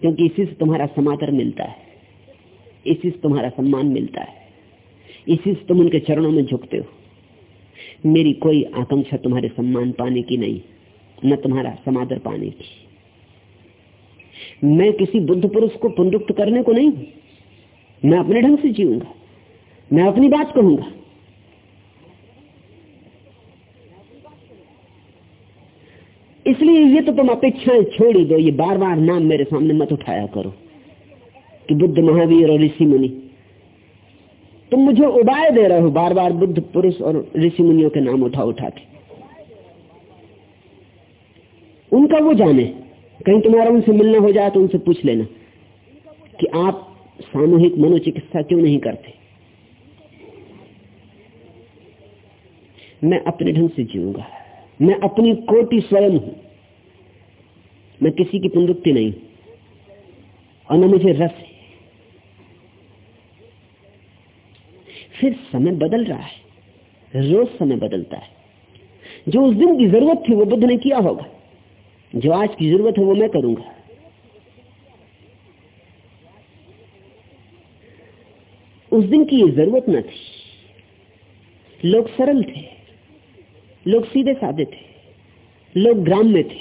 क्योंकि इसी से तुम्हारा समाचार मिलता है। इसी से तुम्हारा सम्मान मिलता है। इसी से तुम उनके चरणों में झुकते हो। मेरी कोई आकांक्षा तुम्हारे सम्मान पाने की नहीं, न तुम्हारा समादर पाने की। मैं किसी बुद्ध पुरुष को पुनरुक्त करने को नहीं मैं अपने ढंग से जीऊँगा। मैं अपनी बात कहूँगा। इसलिए ये तो तुम अपेक्षाएँ छोड़ ही दो। ये बार बार नाम मेरे सामने मत उठाया करो कि बुद्ध महावीर और ऋषि मुनि। तुम मुझे उबाय दे रहे हो बार बार बुद्ध पुरुष और ऋषि मुनियों के नाम उठा उठा के। उनका वो जाने। कहीं तुम्हारा उनसे मिलना हो जाए तो उनसे पूछ लेना कि आप सामूहिक मनोचिकित्सा क्यों नहीं करते? मैं अपने ढंग से जीऊँगा। मैं अपनी कोटि स्वयं हूँ। मैं किसी की पुनरुक्ति नहीं और न मुझे रस है। फिर समय बदल रहा है। रोज समय बदलता है। जो उस दिन की ज़रूरत थी वो बुद्ध ने किया होगा। जो आज की ज़रूरत है वो मैं करूँगा। उस दिन की ये ज़रूरत न थी। लोग सरल थे। लोग सीधे साधे थे। लोग ग्राम में थे।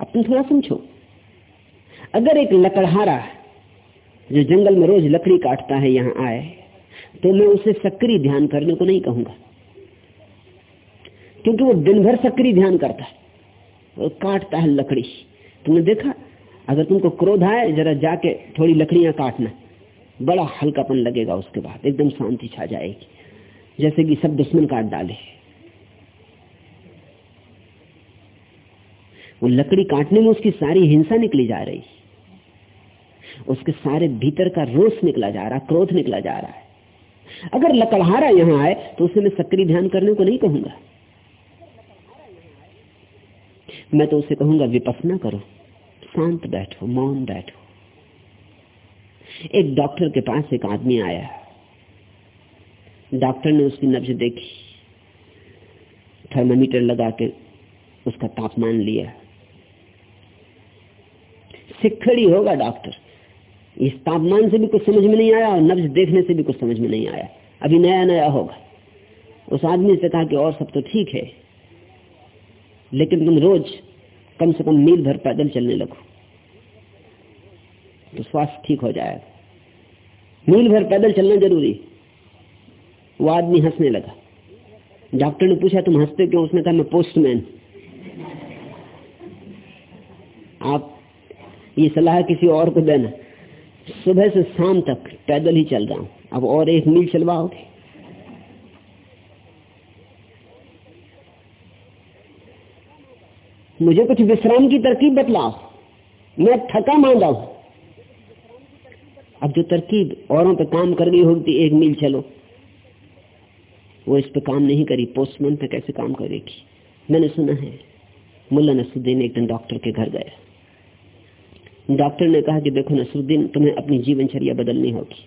अब तुम थोड़ा समझो, अगर एक लकड़हारा जो जंगल में रोज लकड़ी काटता है, यहाँ आए तो मैं उसे सक्रिय ध्यान करने को नहीं कहूँगा। क्योंकि वो दिन भर सक्रिय ध्यान करता है। वो काटता है लकड़ी। तुमने देखा? अगर तुमको क्रोध आए, जरा जाके थोड़ी लकड़ियाँ काटना। बड़ा हल्कापन लगेगा उसके बाद। एकदम शांति छा जाएगी। जैसे कि सब दुश्मन काट डाले। वो लकड़ी काटने में उसकी सारी हिंसा निकली जा रही। उसके सारे भीतर का रोष निकला जा रहा, क्रोध निकला जा रहा है। अगर लकड़हारा यहाँ आए तो उसे मैं सक्रिय ध्यान करने को नहीं कहूँगा। मैं तो उसे कहूँगा विपसना करो। शांत बैठो, मौन बैठो। एक डॉक्टर के पास एक आदमी आया। डॉक्टर ने उसकी नब्ज देखी। थर्मामीटर लगा के उसका तापमान लिया। सिखड़ी होगा डॉक्टर। इस तापमान से भी कुछ समझ में नहीं आया और नब्ज देखने से भी कुछ समझ में नहीं आया। अभी नया नया होगा। उस आदमी से कहा कि और सब तो ठीक है। लेकिन तुम रोज कम से कम मील भर पैदल चलने लगो। तो स्वास्थ्य ठीक हो जाएगा मील भर पैदल चलना ज़रूरी। वो आदमी हंसने लगा। डॉक्टर ने पूछा, तुम हँसते क्यों? उसने कहा, मैं पोस्टमैन आप ये सलाह किसी और को देना। सुबह से शाम तक पैदल ही चल रहा हूँ। अब और एक मील चलवाओगे। मुझे कुछ विश्राम की तरकीब बतलाओ। मैं थका मांगा हूँ। अब जो तरकीब औरों पे काम कर गई होगी एक मील चलो। वो इस पे काम नहीं करी, पोस्टमैन पे कैसे काम करेगी? मैंने सुना है, मुल्ला नसरुद्दीन एक दिन डॉक्टर के घर गया। डॉक्टर ने कहा कि देखो नसरुद्दीन, तुम्हें अपनी जीवनचर्या बदलनी होगी।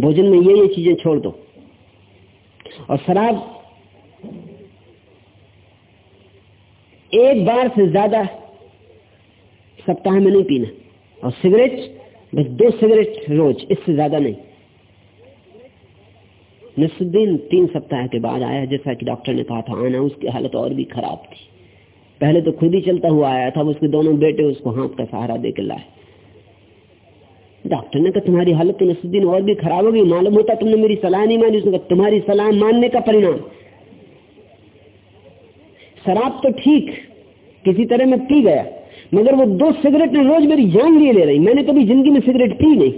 भोजन में ये ये चीज़ें छोड़ दो। और शराब एक बार से ज़्यादा सप्ताह में नहीं पीना। और सिगरेट बस दो सिगरेट रोज, इससे ज़्यादा नहीं। नसुद्दीन तीन सप्ताह के बाद आया, जैसा कि डॉक्टर ने कहा था, आना, उसकी हालत और भी खराब थी। पहले तो खुद ही चलता हुआ आया था, उसके दोनों बेटे उसको हाथ का सहारा दे के लाए। डॉक्टर ने कहा, तुम्हारी हालत तो नसुद्दीन और भी खराब होगी मालूम होता तुमने मेरी सलाह नहीं मानी। उसने कहा, तुम्हारी सलाह मानने का परिणाम शराब तो ठीक, किसी तरह मैं पी गया, मगर वो दो सिगरेट रोज मेरी जान लिए ले रही, मैंने कभी ज़िंदगी में सिगरेट पी नहीं।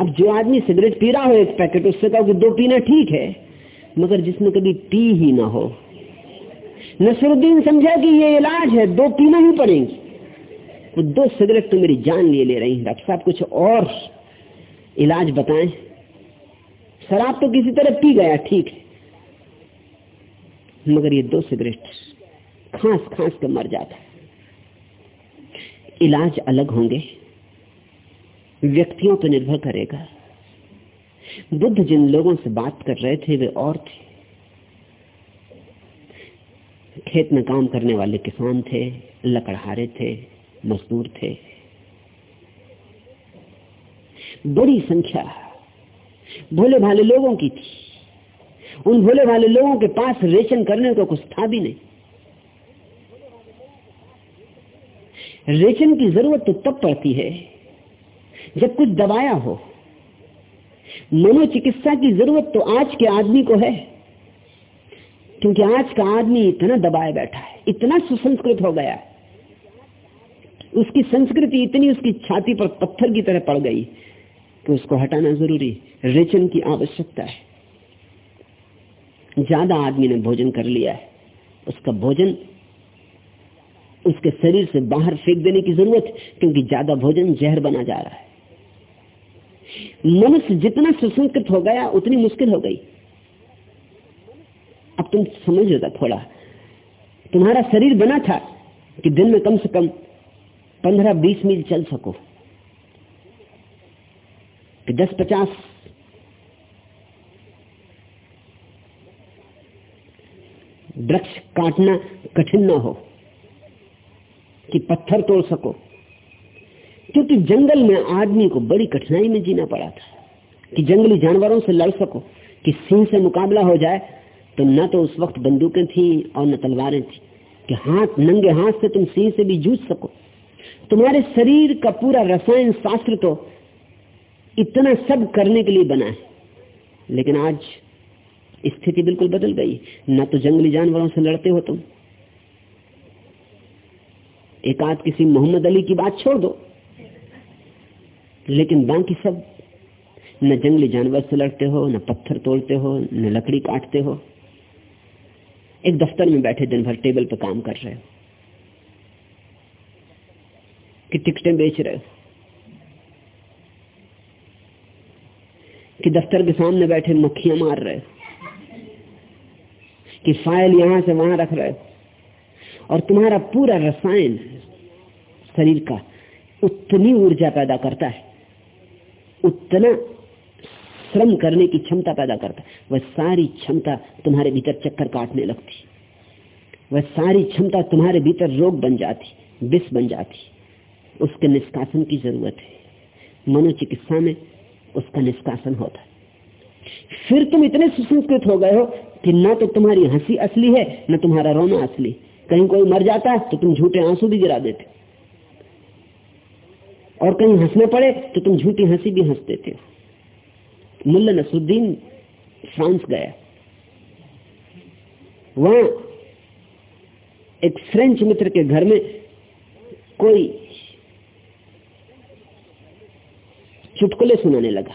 अब जो आदमी सिगरेट पी रहा हो एक पैकेट, उससे कहो कि दो पीना ठीक है, मगर जिसने कभी पी ही ना हो। नसरुद्दीन समझा कि ये इलाज है, दो पीना ही पड़ेंगी। वो दो सिगरेट तो मेरी जान लिए ले रही डॉक्टर साहब, कुछ और इलाज बताएँ। शराब तो किसी तरह पी गया, ठीक है। मगर ये दो सिगरेट खांस खांस के मर जाता इलाज अलग होंगे। व्यक्तियों पर निर्भर करेगा। बुद्ध जिन लोगों से बात कर रहे थे, वे और थे। खेत में काम करने वाले किसान थे, लकड़हारे थे, मजदूर थे। बड़ी संख्या भोले भाले लोगों की थी। उन भोले वाले लोगों के पास रेशन करने को कुछ था भी नहीं। रेशन की ज़रूरत तो तब पड़ती है, जब कुछ दबाया हो। मनोचिकित्सा की ज़रूरत तो आज के आदमी को है, क्योंकि आज का आदमी इतना दबाए बैठा है, इतना सुसंस्कृत हो गया उसकी संस्कृति इतनी, उसकी छाती पर पत्थर की तरह पड़ गई कि उसको हटाना ज़रूरी। रेचन की आवश्यकता है। ज़्यादा आदमी ने भोजन कर लिया है, उसका भोजन उसके शरीर से बाहर फेंक देने की ज़रूरत क्योंकि ज़्यादा भोजन जहर बना जा रहा है। मनुष्य जितना सुसंकृत हो गया, उतनी मुश्किल हो गई। अब तुम समझ होता थोड़ा। तुम्हारा शरीर बना था कि दिन में कम से कम पंद्रह बीस मील चल सको, कि दस पचास वृक्ष काटना कठिन ना हो, कि पत्थर तोड़ सको। क्योंकि जंगल में आदमी को बड़ी कठिनाई में जीना पड़ा था, कि जंगली जानवरों से लड़ सको, कि सिंह से मुकाबला हो जाए तो न तो उस वक्त बंदूकें थी और न तलवारें थी, कि हाथ, नंगे हाथ से तुम सिंह से भी जूझ सको। तुम्हारे शरीर का पूरा रसायन शास्त्र तो इतना सब करने के लिए बना है, लेकिन आज स्थिति बिल्कुल बदल गई। न तो जंगली जानवरों से लड़ते हो तुम। एक आध किसी मोहम्मद अली की बात छोड़ दो। लेकिन बाकी सब, न जंगली जानवर से लड़ते हो, न पत्थर तोड़ते हो, न लकड़ी काटते हो। एक दफ्तर में बैठे दिन भर टेबल पर काम कर रहे हो। कि टिकटें बेच रहे हो। कि दफ्तर के सामने बैठे मक्खियाँ मार रहे हो। कि फ़ाइल यहाँ से वहाँ रख रहे हो। और तुम्हारा पूरा रसायन शरीर का उतनी ऊर्जा पैदा करता है। उतना श्रम करने की क्षमता पैदा करता है। वह सारी क्षमता तुम्हारे भीतर चक्कर काटने लगती। वह सारी क्षमता तुम्हारे भीतर रोग बन जाती, विष बन जाती। उसके निष्कासन की ज़रूरत है। मनोचिकित्सा में उसका निष्कासन होता है। फिर तुम इतने सुसंस्कृत हो गए हो कि ना तो तुम्हारी हँसी असली है, न तुम्हारा रोना असली कहीं कोई मर जाता है तो तुम झूठे आँसू भी गिरा देते। और कहीं हंसने पड़े तो तुम झूठी हँसी भी हंस देते। मुल्ला नसरुद्दीन फ्रांस गया। वहाँ एक फ्रेंच मित्र के घर में कोई चुटकुले सुनाने लगा।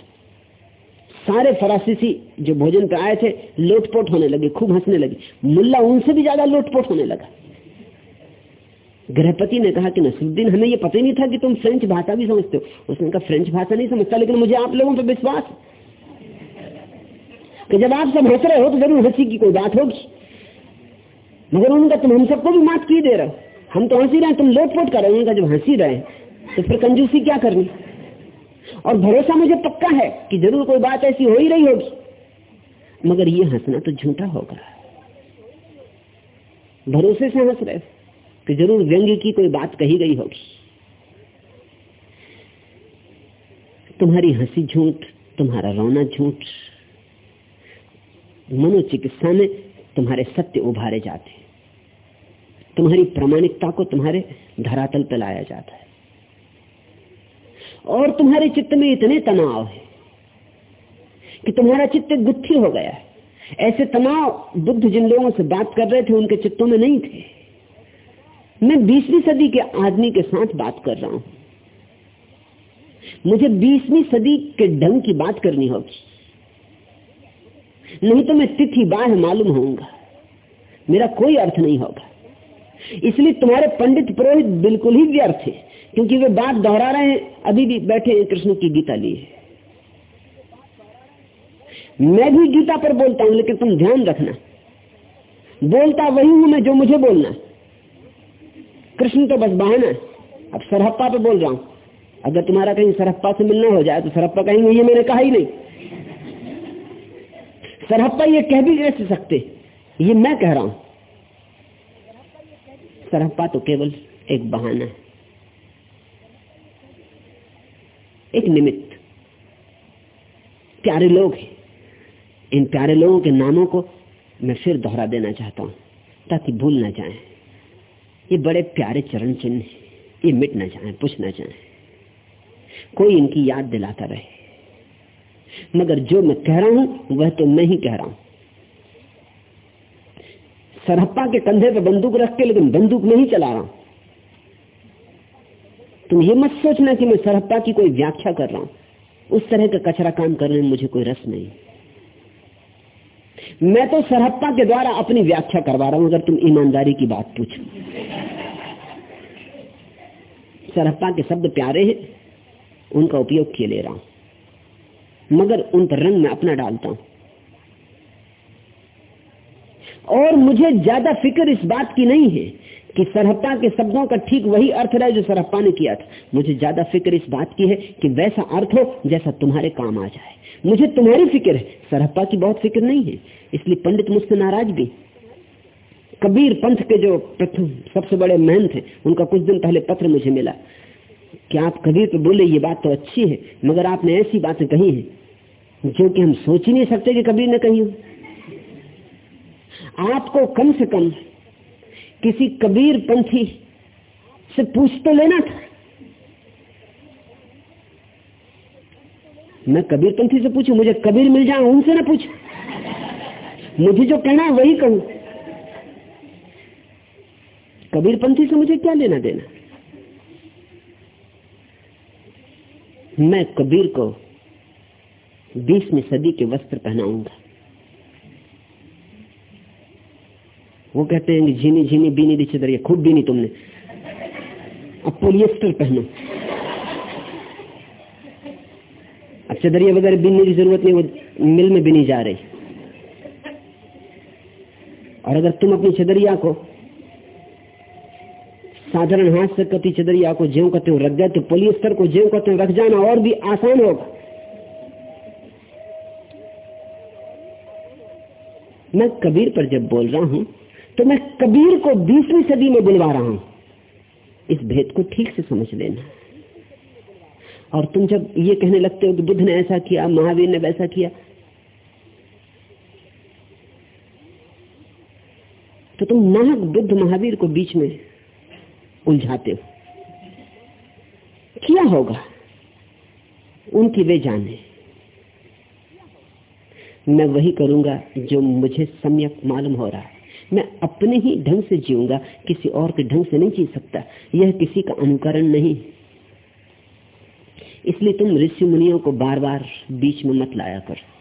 सारे फरासीसी जो भोजन पे आए थे, लोटपोट होने लगे, खूब हंसने लगे। मुल्ला उनसे भी ज़्यादा लोटपोट होने लगा। गृहपति ने कहा कि नसरुद्दीन, हमें ये पता ही नहीं था कि तुम फ्रेंच भाषा भी समझते हो। उसने कहा, फ्रेंच भाषा नहीं समझता, लेकिन मुझे आप लोगों पर विश्वास कि जब आप सब हंस रहे हो तो ज़रूर हँसी की कोई बात होगी। मगर उनका तुम हम सबको भी मात की दे रहे हो। हम तो हँसी रहे तुम लोटपोट कर रहे हो। उनका जब हँसी रहे तो फिर कंजूसी क्या करनी? और भरोसा मुझे पक्का है कि ज़रूर कोई बात ऐसी हो ही रही होगी। मगर ये हंसना तो झूठा होगा। भरोसे से हंस रहे कि ज़रूर व्यंग्य की कोई बात कही गई होगी। तुम्हारी हँसी झूठ, तुम्हारा रोना झूठ, मनोचिकित्सा में तुम्हारे सत्य उभारे जाते तुम्हारी प्रामाणिकता को तुम्हारे धरातल पर लाया जाता है। और तुम्हारे चित्त में इतने तनाव है कि तुम्हारा चित्त गुत्थी हो गया है। ऐसे तनाव बुद्ध जिन लोगों से बात कर रहे थे, उनके चित्तों में नहीं थे। मैं बीसवीं सदी के आदमी के साथ बात कर रहा हूँ। मुझे बीसवीं सदी के ढंग की बात करनी होगी। नहीं तो मैं तिथि बाह मालूम होऊँगा। मेरा कोई अर्थ नहीं होगा। इसलिए तुम्हारे पंडित पुरोहित बिल्कुल ही व्यर्थ है। क्योंकि वे बात दोहरा रहे हैं, अभी भी बैठे हैं, कृष्ण की गीता लिए। मैं भी गीता पर बोलता हूँ, लेकिन तुम ध्यान रखना। बोलता वही हूँ मैं जो मुझे बोलना। कृष्ण तो बस बहाना अब सरहप्पा पे बोल रहा हूँ। अगर तुम्हारा कहीं सरहप्पा से मिलना हो जाए तो सरहप्पा कहेंगे, ये मैंने कहा ही नहीं। सरहप्पा ये कह भी कैसे सकते। ये मैं कह रहा हूँ। सरहप्पा तो केवल एक बहाना है। एक निमित्त। प्यारे लोग हैं। इन प्यारे लोगों के नामों को मैं फिर दोहरा देना चाहता हूँ, ताकि भूल ना जाए। ये बड़े प्यारे चरण चिन्ह ये मिट ना जाए, पुछ ना जाए। कोई इनकी याद दिलाता रहे। मगर जो मैं कह रहा हूँ, वह तो मैं ही कह रहा हूँ। सरहप्पा के कंधे पर बंदूक रख के, लेकिन बंदूक नहीं चला रहा हूँ। तुम ये मत सोचना कि मैं सरहप्पा की कोई व्याख्या कर रहा हूँ। उस तरह का कचरा काम करने में मुझे कोई रस नहीं। मैं तो सरहप्पा के द्वारा अपनी व्याख्या करवा रहा हूँ, अगर तुम ईमानदारी की बात पूछो। सरहप्पा के शब्द प्यारे हैं, उनका उपयोग किए ले रहा हूँ। मगर उन पर रंग में अपना डालता हूँ। और मुझे ज़्यादा फ़िक्र इस बात की नहीं है कि सरहप्पा के शब्दों का ठीक वही अर्थ रहे जो सरहप्पा ने किया था। मुझे ज़्यादा फ़िक्र इस बात की है कि वैसा अर्थ हो जैसा तुम्हारे काम आ जाए। मुझे तुम्हारी फ़िक्र है। सरहप्पा की बहुत फ़िक्र नहीं है। इसलिए पंडित मुझसे नाराज़ भी। कबीर पंथ के जो प्रथम, सबसे बड़े महन थे उनका कुछ दिन पहले पत्र मुझे मिला। कि आप कबीर पे बोले, ये बात तो अच्छी है, मगर आपने ऐसी बातें कही है, जो कि हम सोच ही नहीं सकते कि कबीर ने कही हो? आपको कम से कम किसी कबीर पंथी से पूछ तो लेना था। मैं कबीर पंथी से पूछू, मुझे कबीर मिल जाए, उनसे ना पूछ। मुझे जो कहना है वही कहूँ। कबीर पंथी से मुझे क्या लेना देना? मैं कबीर को बीसवीं सदी के वस्त्र पहनाऊँगा। वो कहते हैं, झीनी झीनी, बीनी दी चदरिया खूब बीनी तुमने। अब पोलिएस्टर पहनो। अब चदरिया वगैरह बीनने की ज़रूरत नहीं, वो मिल में बिनी जा रही। और अगर तुम अपनी चदरिया को, साधारण हाथ से कति चदरिया को ज्यो कहते रख गए तो पोलिएस्टर को ज्यो कहते रख जाना और भी आसान होगा। मैं कबीर पर जब बोल रहा हूँ तो मैं कबीर को बीसवीं सदी में बुलवा रहा हूँ। इस भेद को ठीक से समझ लेना। और तुम जब ये कहने लगते हो कि बुद्ध ने ऐसा किया, महावीर ने वैसा किया तो तुम नाहक बुद्ध महावीर को बीच में उलझाते हो। क्या होगा? उनकी वे जाने। मैं वही करूँगा जो मुझे सम्यक मालूम हो रहा है। मैं अपने ही ढंग से जीऊँगा, किसी और के ढंग से नहीं जी सकता। यह किसी का अनुकरण नहीं। इसलिए तुम ऋषि मुनियों को बार बार बीच में मत लाया करो।